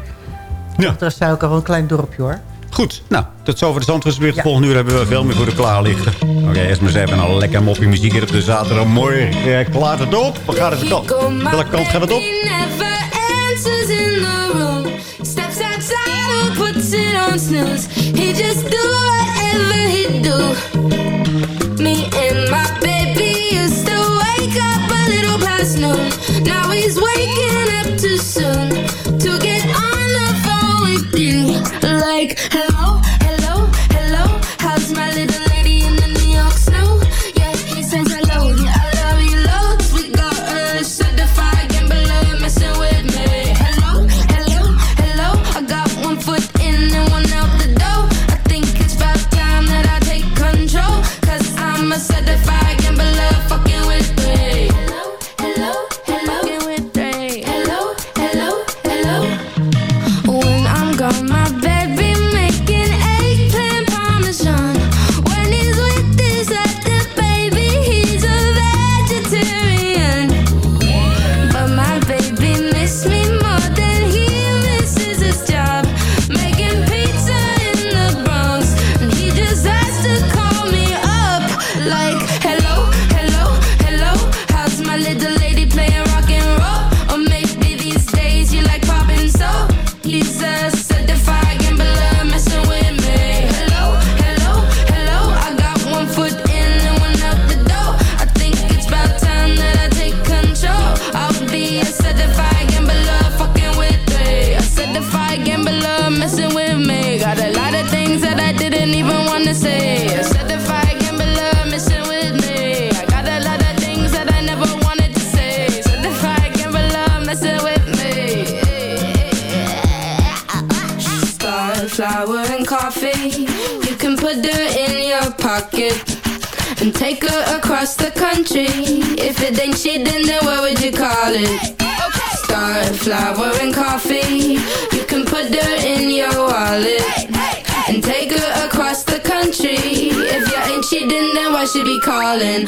Ja. Dat is ook al wel een klein dorpje hoor. Goed, nou, tot zover de Zandvoortsbericht. Volgende uur hebben we veel meer voor de klaar liggen. Oké, eerst maar eens even een lekker moppie muziek hier op de zaterdagmorgen. Eh, klaart het op? Waar gaat het op? Welke kant gaat het op? Outside or puts it on snooze. He just do whatever he do. Me and my baby used to wake up a little past noon. Now he's waking up too soon to get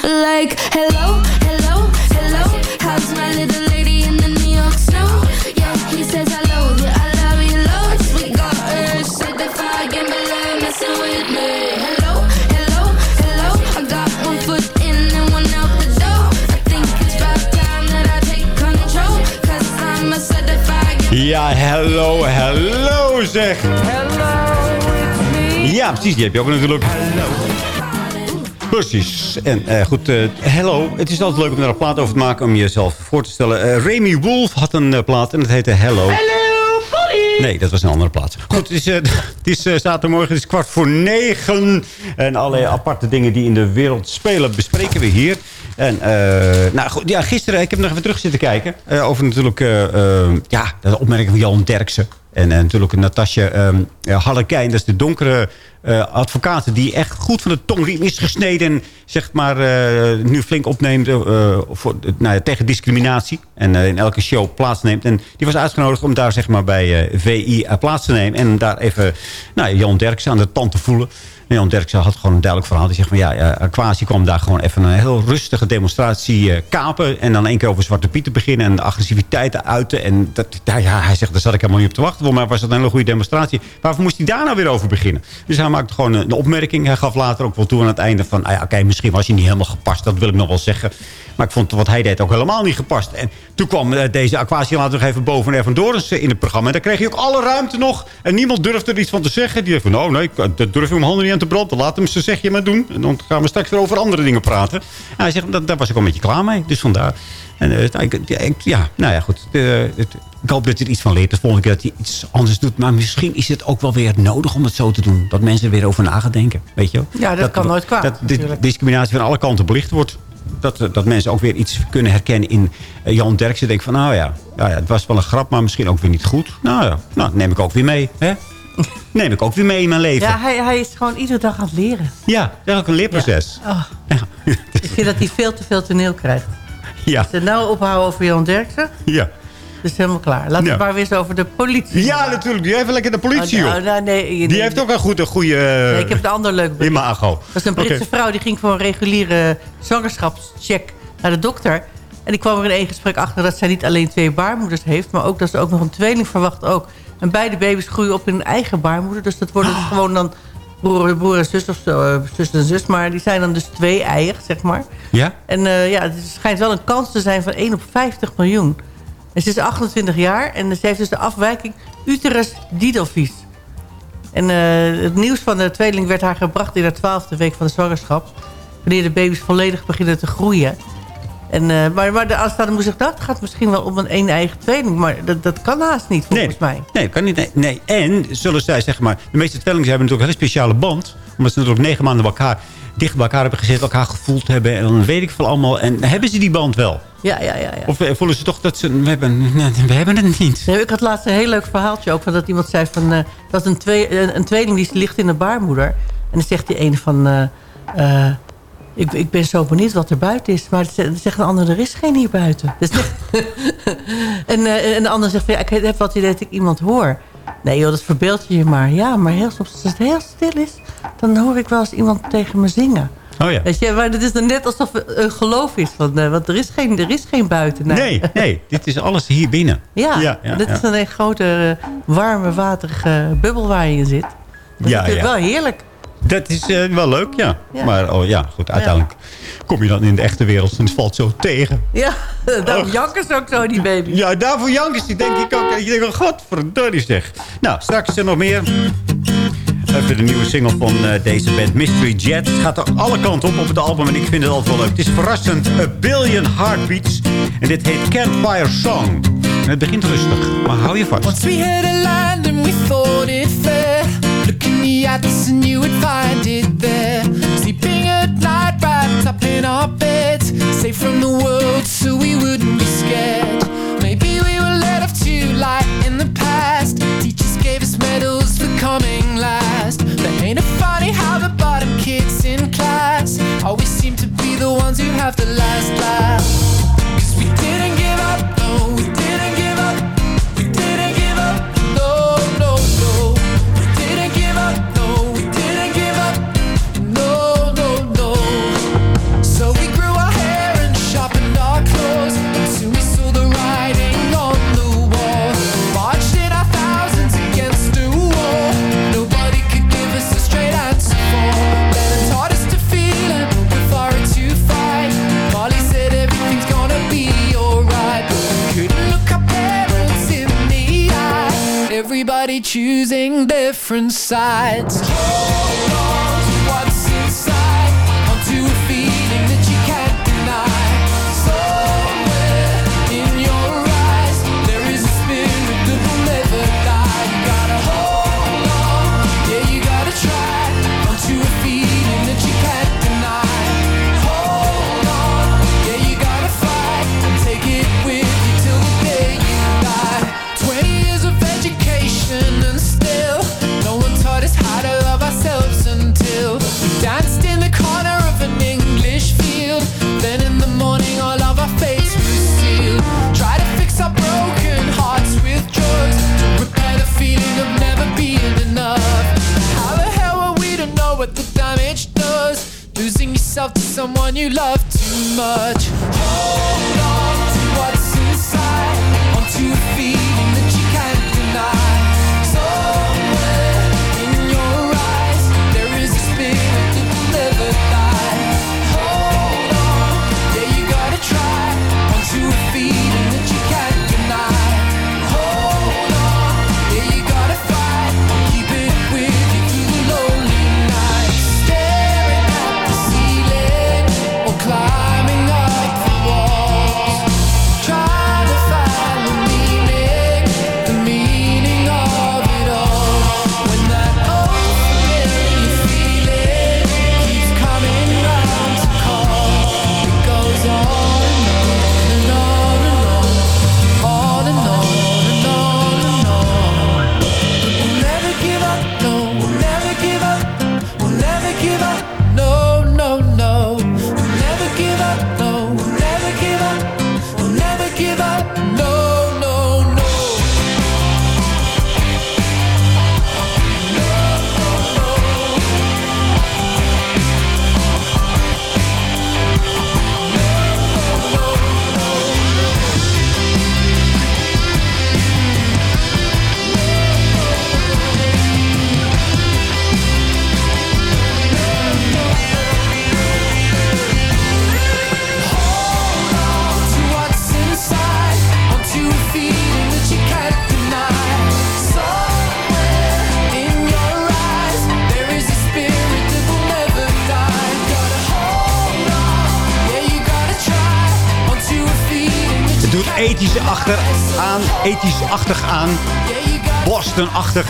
Like, hello, hello, hello. How's my little lady in the New York snow? Yeah, he says hello, yeah, I love you loads. We got her certified gambler messing with me. Hello, hello, hello. I got one foot in and one out the door. I think it's about time that I take control. Cause I'm a certified gambler. Ja, hello, hello zeg. Ja, precies. Die heb je ook natuurlijk. Precies. En eh, goed, eh, hello. Het is altijd leuk om daar een plaat over te maken om jezelf voor te stellen. Eh, Remy Wolf had een plaat en het heette Hello. Hello, Polly! Nee, dat was een andere plaat. Goed, het is, het is zaterdagmorgen, het is kwart voor negen. En allerlei aparte dingen die in de wereld spelen bespreken we hier. En eh, nou, goed, ja, gisteren, ik heb nog even terug zitten kijken. over natuurlijk eh, ja, de opmerking van Jan Derksen. En, en natuurlijk Natasja eh, Harlekijn. Dat is de donkere eh advocaat die echt goed van de tongriem is gesneden. En zeg maar eh, nu flink opneemt eh, voor, nou tegen discriminatie. En eh, in elke show plaatsneemt. En die was uitgenodigd om daar zeg maar bij eh, VI eh, plaats te nemen. En daar even nou, Jan Derksen aan de tand te voelen. Jan Derksen had gewoon een duidelijk verhaal. Die zegt van ja, ja Aquasi kwam daar gewoon even een heel rustige demonstratie eh, kapen. En dan één keer over Zwarte Pieten beginnen. En de agressiviteit uiten. En dat, ja, hij zegt, daar zat ik helemaal niet op te wachten. Voor mij was dat een hele goede demonstratie. Waarvoor moest hij daar nou weer over beginnen? Dus hij maakte gewoon een, een opmerking. Hij gaf later ook wel toe aan het einde van... Ah ja, oké, misschien was hij niet helemaal gepast. Dat wil ik nog wel zeggen. Maar ik vond wat hij deed ook helemaal niet gepast. En toen kwam eh, deze Aquasi later nog even boven Ervan Dorens eh, in het programma. En daar kreeg hij ook alle ruimte nog. En niemand durfde er iets van te zeggen. Die dacht van, nou nee, ik- dat durf ik mijn handen niet aan te branden. Laat hem zijn zegje maar doen. En dan gaan we straks weer over andere dingen praten. En hij zegt, dat, daar was ik wel een beetje klaar mee. Dus vandaar. En, eh, ik, ja, ik- ja, nou ja, goed. Eh, het- ik hoop dat hij er iets van leert. De volgende keer dat hij iets anders doet. Maar misschien is het ook wel weer nodig om het zo te doen. Dat mensen er weer over na gaan denken. Weet je wel? Ja, dat kan nooit kwaad, Dat discriminatie van alle kanten belicht wordt. Dat, dat mensen ook weer iets kunnen herkennen in eh, Jan Derksen. Denken van, nou ja, ja, het was wel een grap, maar misschien ook weer niet goed. Nou ja, nou, neem ik ook weer mee. Hè? Neem ik ook weer mee in mijn leven. Ja, hij, hij is gewoon iedere dag aan het leren. Ja, dat is ook een leerproces. Oh. Ik vind dat hij veel te veel toneel krijgt. Ja, Dus nou ophouden over Jan Derksen. ja. Dus helemaal klaar. Laten we maar weer eens over de politie. Ja, natuurlijk. Die heeft lekker de politie, Oh, nou, nee, nee, Die heeft ook een goede, goede Nee, ik heb een ander leuk bericht. imago. Dat is een Britse vrouw die ging voor een reguliere zwangerschapscheck naar de dokter. En die kwam er in één gesprek achter dat zij niet alleen twee baarmoeders heeft... maar ook dat ze ook nog een tweeling verwacht ook. En beide baby's groeien op in hun eigen baarmoeder. Dus dat worden dus gewoon dan broer, broer en zus of zo, eh, zus en zus. Maar die zijn dan dus twee-eiig, zeg maar. Ja? En eh, ja, het schijnt wel een kans te zijn van 1 op 50 miljoen. En ze is 28 jaar en ze heeft dus de afwijking uterus didelvies. En eh, het nieuws van de tweeling werd haar gebracht in de twaalfde week van de zwangerschap. Wanneer de baby's volledig beginnen te groeien. En, eh, maar, maar de aanstaande moeder zegt, dat gaat misschien wel om een een eigen tweeling. Maar dat, dat kan haast niet, volgens mij. Nee, dat kan niet. Nee, nee. En zullen zij, zeg maar... De meeste tweelingen hebben natuurlijk een hele speciale band. Omdat ze natuurlijk negen maanden bij elkaar, dicht bij elkaar hebben gezeten. Elkaar gevoeld hebben. En dan weet ik veel allemaal. En hebben ze die band wel? Ja, ja, ja. ja. Of eh, voelen ze toch dat ze... We hebben, we hebben het niet. Nee, ik had laatst een heel leuk verhaaltje ook. Van dat iemand zei van... eh, dat een, twee, een, een tweeling die ligt in de baarmoeder. En dan zegt die een van... eh, ik, ik ben zo benieuwd wat er buiten is. Maar dan zegt de ander, er is geen hier buiten. Dus en, en de ander zegt, van, ja, ik heb wat idee dat ik iemand hoor. Nee joh, dat verbeeld je je maar. Ja, maar heel soms als het heel stil is... dan hoor ik wel eens iemand tegen me zingen. Oh ja. Weet je, maar het is dan net alsof het een geloof is. Van, eh, want er is, geen, er is geen buiten. Nee, nee. Dit is alles hier binnen. Ja, Ja, ja, dit ja. is een grote, eh, warme, waterige bubbel waar je in zit. Dat Ja, is wel heerlijk. Dat is eh, wel leuk, ja. Ja. Maar oh, ja, goed, uiteindelijk kom je dan in de echte wereld en het valt zo tegen. Ja, daarom janken ze ook zo, die baby. Ja, daarvoor jankers die denk ik ook. Je denkt, godverdorie zeg. Nou, straks is er nog meer. Even de nieuwe single van eh, deze band, Mystery Jet. Het gaat er alle kanten op op het album en ik vind het altijd wel leuk. Het is verrassend, A Billion Heartbeats. En dit heet Campfire Song. En het begint rustig, maar hou je vast. Once we hit a land and we thought it fair. Look in the and you would find it there.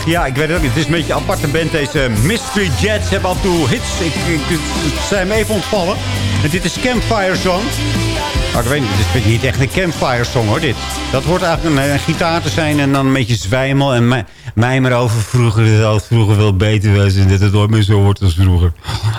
Ja, ik weet het ook niet. Het is een beetje een aparte band, deze Mystery Jets. Hebben af en toe hits. Ik, ik, zijn me even ontvallen. En dit is Campfire Song. Maar ik weet niet, het is niet echt een campfire song hoor, dit. Dat wordt eigenlijk een, gitaar te zijn en dan een beetje zwijmel en mij- mijmer over vroeger. Dat vroeger wel beter was en dat het nooit meer zo wordt als vroeger.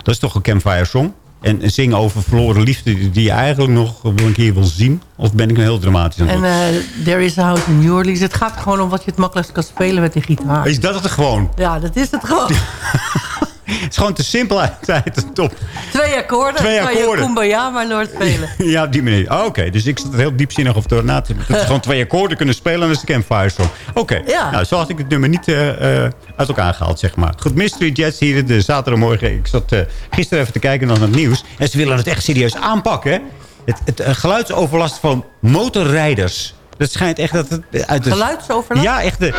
Dat is toch een campfire song? En zingen over verloren liefde die je eigenlijk nog wel een keer wil zien. Of ben ik nou heel dramatisch aan het En eh There is a House in New Orleans. Het gaat gewoon om wat je het makkelijkst kan spelen met die gitaar. Is dat het gewoon? Ja, dat is het gewoon. Het is gewoon te simpel uit de top. Twee akkoorden. Twee kan je akkoorden. Kumbaya maar nooit spelen. Ja, op die manier. Oh, Oké, dus ik zat heel diepzinnig over na te Dat ze gewoon twee akkoorden kunnen spelen en dat is de Campfire Song. Oké, Ja. nou, zo had ik het nummer niet eh, eh, uit elkaar gehaald, zeg maar. Goed, Mystery Jets hier de zaterdagmorgen. Ik zat eh, gisteren even te kijken naar het nieuws. En ze willen het echt serieus aanpakken, hè? Het, het geluidsoverlast van motorrijders. Dat schijnt echt dat het uit de... Geluidsoverlast? Ja, echt. De,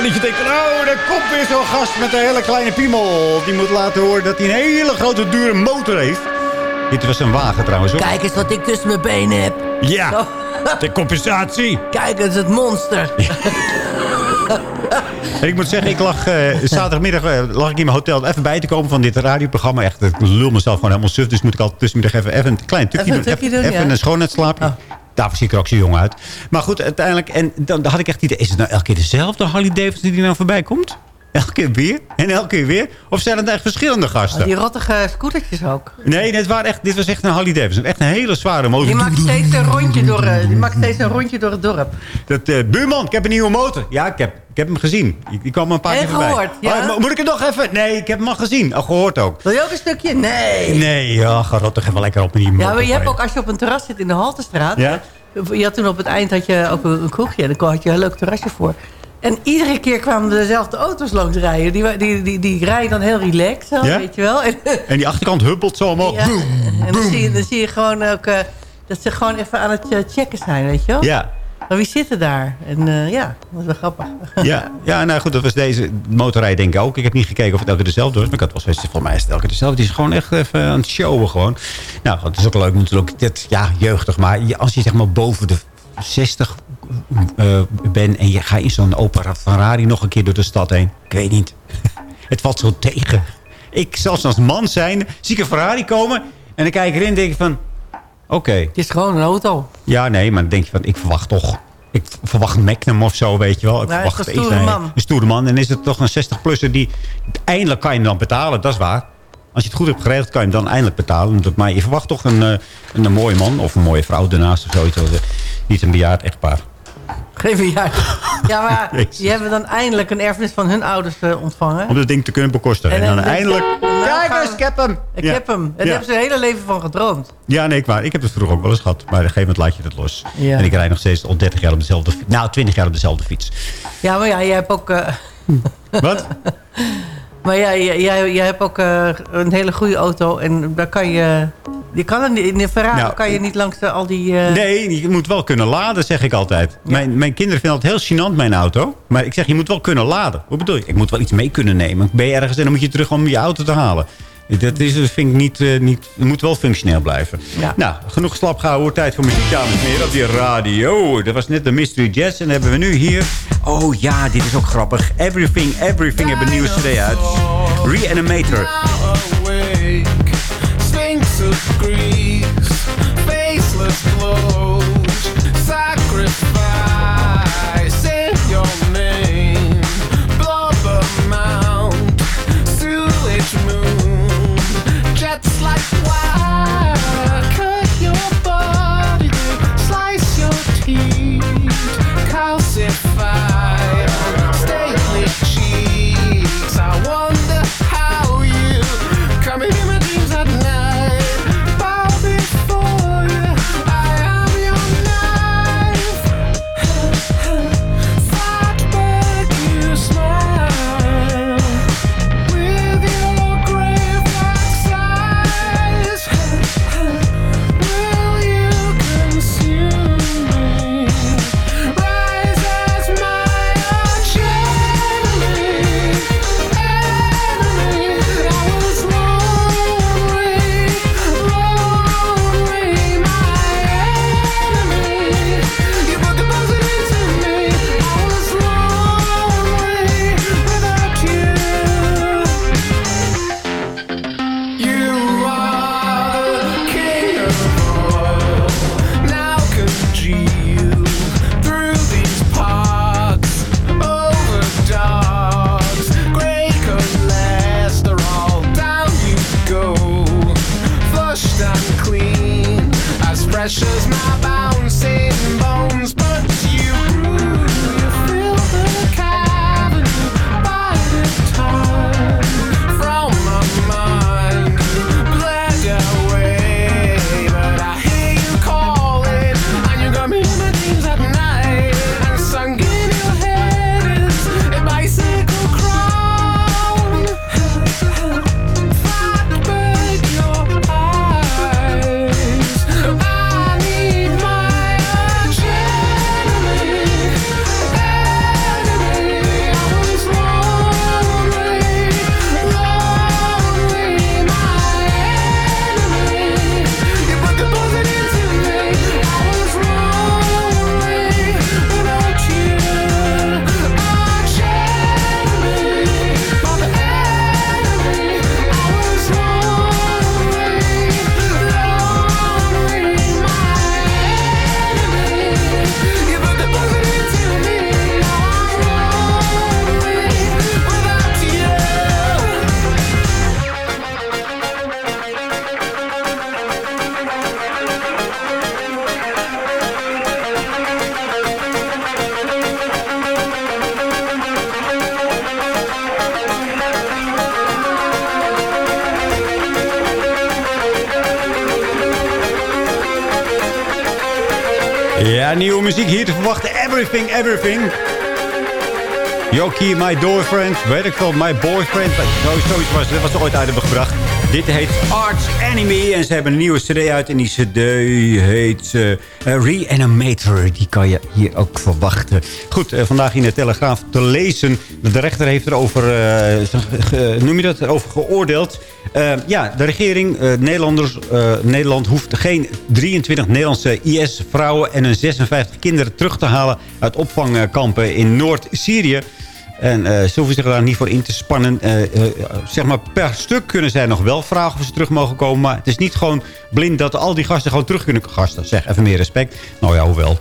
en dat je denkt, nou, daar komt weer zo'n gast met een hele kleine piemel. Die moet laten horen dat hij een hele grote, dure motor heeft. Dit was een wagen trouwens, hoor. Kijk eens wat ik tussen mijn benen heb. Ja, de compensatie. Kijk eens, het monster. En ik moet zeggen, ik lag eh, zaterdagmiddag eh, lag ik in mijn hotel even bij te komen van dit radioprogramma. Echt, ik lul mezelf gewoon helemaal suf. Dus moet ik altijd tussenmiddag even, even een klein tukje Even een doen. tukje even doen, even ja. een schoonheidsslaapje. Daarvoor zie ik er ook zo jong uit. Maar goed, uiteindelijk... En dan, dan had ik echt idee... Is het nou elke keer dezelfde Harley Davidson die nou voorbij komt? Elke keer weer? En elke keer weer? Of zijn het echt verschillende gasten? Oh, Die rottige scootertjes ook. Nee, dit, waren echt, dit was echt een Harley Davidson. Echt een hele zware motor. Die maakt steeds een rondje door, eh, die maakt steeds een rondje door het dorp. Dat, eh, buurman, ik heb een nieuwe motor. Ja, ik heb, ik heb hem gezien. Die, kwam een paar keer voorbij. gehoord, ja? Oh, mo- moet ik het nog even? Nee, ik heb hem al gezien. Al gehoord ook. Wil je ook een stukje? Nee. Nee, ja, ga rot toch even lekker op met die motor. Ja, maar je hebt ook als je op een terras zit in de Haltestraat. Ja? Je had toen op het eind had je ook een, een kroegje. En dan had je een leuk terrasje voor. En iedere keer kwamen dezelfde auto's langs rijden. Die, die, die, die rijden dan heel relaxed, zo, weet je wel. En, En die achterkant huppelt zo omhoog. ja, Boom. en dan, zie je, dan zie je gewoon ook... eh, dat ze gewoon even aan het eh, checken zijn, weet je wel. Ja. Maar wie zit er daar? En eh, ja, dat is wel grappig. Ja, ja, nou goed, dat was deze motorrij denk ik ook. Ik heb niet gekeken of het elke dezelfde was. Maar ik had wel zoiets, volgens mij is het elke dezelfde. Die is gewoon echt even aan het showen gewoon. Nou, het is ook leuk natuurlijk. Dit, ja, jeugdig. Maar als je zeg maar boven de 60 eh, bent... en je gaat in zo'n Opera Ferrari nog een keer door de stad heen. Ik weet niet. Het valt zo tegen. Ik, zelfs als man zijn, zie ik een Ferrari komen... en dan kijk ik erin en denk ik van... Oké. Het is gewoon een auto. Ja, nee, maar dan denk je van, ik verwacht toch... Ik verwacht een Magnum of zo, weet je wel. Ik verwacht een stoere man. Een stoere man. En is het toch een 60-plusser die... Eindelijk kan je hem dan betalen, dat is waar. Als je het goed hebt geregeld, kan je hem dan eindelijk betalen. Dat- Maar je verwacht toch een, eh, een, een mooie man of een mooie vrouw daarnaast of zoiets. Eh, Niet een bejaard echtpaar. Geen verjaardag. Ja, maar Jezus. die hebben dan eindelijk een erfenis van hun ouders eh, ontvangen. Om dat ding te kunnen bekostigen. En, dan je, eindelijk... nou Kijk eens, ik heb hem! Ik Ja. heb hem. En daar Ja. hebben ze hun hele leven van gedroomd. Ja, nee, ik, waar. ik heb het vroeger ook wel eens gehad. Maar op een gegeven moment laat je het los. Ja. En ik rijd nog steeds al 30 jaar op dezelfde fiets. Nou, 20 jaar op dezelfde fiets. Ja, maar ja, jij hebt ook... eh, Wat? maar ja, jij, jij, jij hebt ook eh, een hele goede auto. En daar kan je... Je kan er in de Ferrari Nou, kan je niet langs de, al die... eh, Nee, je moet wel kunnen laden, zeg ik altijd. Mijn, mijn kinderen vinden het heel gênant, mijn auto. Maar ik zeg, je moet wel kunnen laden. Wat bedoel je? Ik moet wel iets mee kunnen nemen. Ben je ergens en dan moet je terug om je auto te halen. Dat is, dat vind ik niet, eh, niet... Het moet wel functioneel blijven. Ja. Nou, genoeg slap gehouden. Tijd voor muziek, dames en heren. Op die radio. Dat was net de Mystery Jazz. En dan hebben we nu hier... Oh ja, dit is ook grappig. Everything, Everything hebben een nieuwe cd uit. Reanimator. Everything, everything. Yoki, my boyfriend. Weet ik veel, my boyfriend. Zo, zoiets was, dat was ooit uit hebben gebracht. Dit heet Arch Enemy. En ze hebben een nieuwe cd uit. En die cd heet... Eh, Reanimator, die kan je hier ook verwachten. Goed, eh, vandaag in de Telegraaf te lezen. De rechter heeft erover, ge- noem je dat, over geoordeeld. Eh, ja, de regering, eh, Nederlanders, eh, Nederland hoeft geen 23 Nederlandse IS-vrouwen en hun 56 kinderen terug te halen uit opvangkampen in Noord-Syrië. En eh ze zich daar niet voor in te spannen. Zeg maar per stuk kunnen zij nog wel vragen of ze terug mogen komen. Maar het is niet gewoon blind dat al die gasten gewoon terug kunnen. Gasten, zeg even meer respect. Nou ja, hoewel.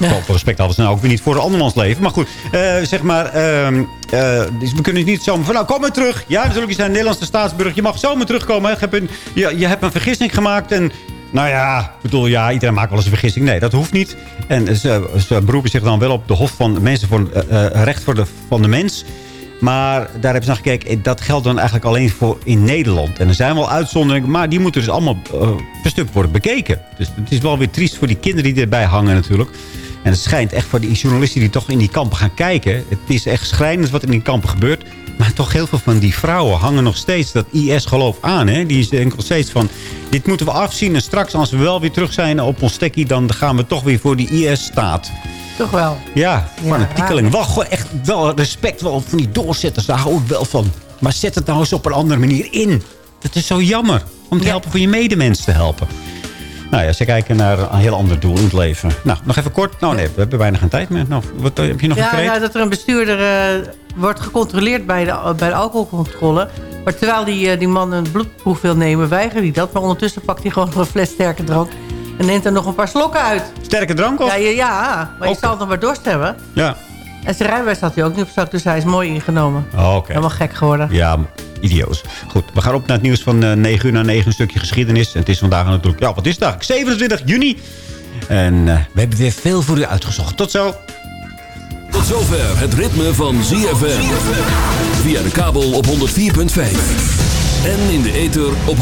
Zoveel respect hadden ze nou ook weer niet voor de andermans leven. Maar goed, eh, zeg maar... ehm, eh, dus we kunnen niet zomaar van, nou kom maar terug. Ja, natuurlijk, je bent een Nederlandse staatsburger. Je mag zomaar terugkomen. hè. Je hebt een, je, je hebt een vergissing gemaakt en... Nou ja, bedoel, ja, iedereen maakt wel eens een vergissing. Nee, dat hoeft niet. En ze, beroepen zich dan wel op de Hof van Mensen voor eh, eh, Recht voor de, van de Mens. Maar daar hebben ze naar gekeken. eh, Dat geldt dan eigenlijk alleen voor in Nederland. En er zijn wel uitzonderingen, maar die moeten dus allemaal eh, per stuk worden bekeken. Dus het is wel weer triest voor die kinderen die erbij hangen natuurlijk. En het schijnt echt voor die journalisten die toch in die kampen gaan kijken. Het is echt schrijnend wat in die kampen gebeurt. Maar toch heel veel van die vrouwen hangen nog steeds dat IS-geloof aan. Hè? Die denken nog steeds van, dit moeten we afzien. En straks als we wel weer terug zijn op ons stekkie... dan gaan we toch weer voor die IS-staat. Toch wel. Ja, fanatiekeling. Wel gewoon echt wel respect wel van die doorzetters. Daar hou ik wel van. Maar zet het nou eens op een andere manier in. Dat is zo jammer. Om te helpen voor je medemens te helpen. Nou ja, ze kijken naar een heel ander doel in het leven. Nou, nog even kort. Nou nee, we hebben weinig aan tijd meer. Nou, wat, eh, heb je nog Ja, ja, dat er een bestuurder eh, wordt gecontroleerd bij de, bij de alcoholcontrole. Maar terwijl die, eh, die man een bloedproef wil nemen, weigert hij dat. Maar ondertussen pakt hij gewoon nog een fles sterke drank. En neemt er nog een paar slokken uit. Sterke drank of? Ja, ja, ja maar je zal nog maar dorst hebben. Ja. En zijn rijbewijs had hij ook niet op zak, dus hij is mooi ingenomen. Oh, Oké. Helemaal gek geworden. Ja, idioos. Goed, we gaan op naar het nieuws van eh, 9 uur naar 9 een stukje geschiedenis. En het is vandaag natuurlijk, ja, wat is het eigenlijk? 27 juni. En eh, we hebben weer veel voor u uitgezocht. Tot zo. Tot zover het ritme van ZFM. Via de kabel op 104.5. En in de ether op 106.9.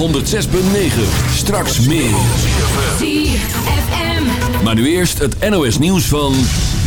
Straks meer. ZFM. Maar nu eerst het NOS nieuws van...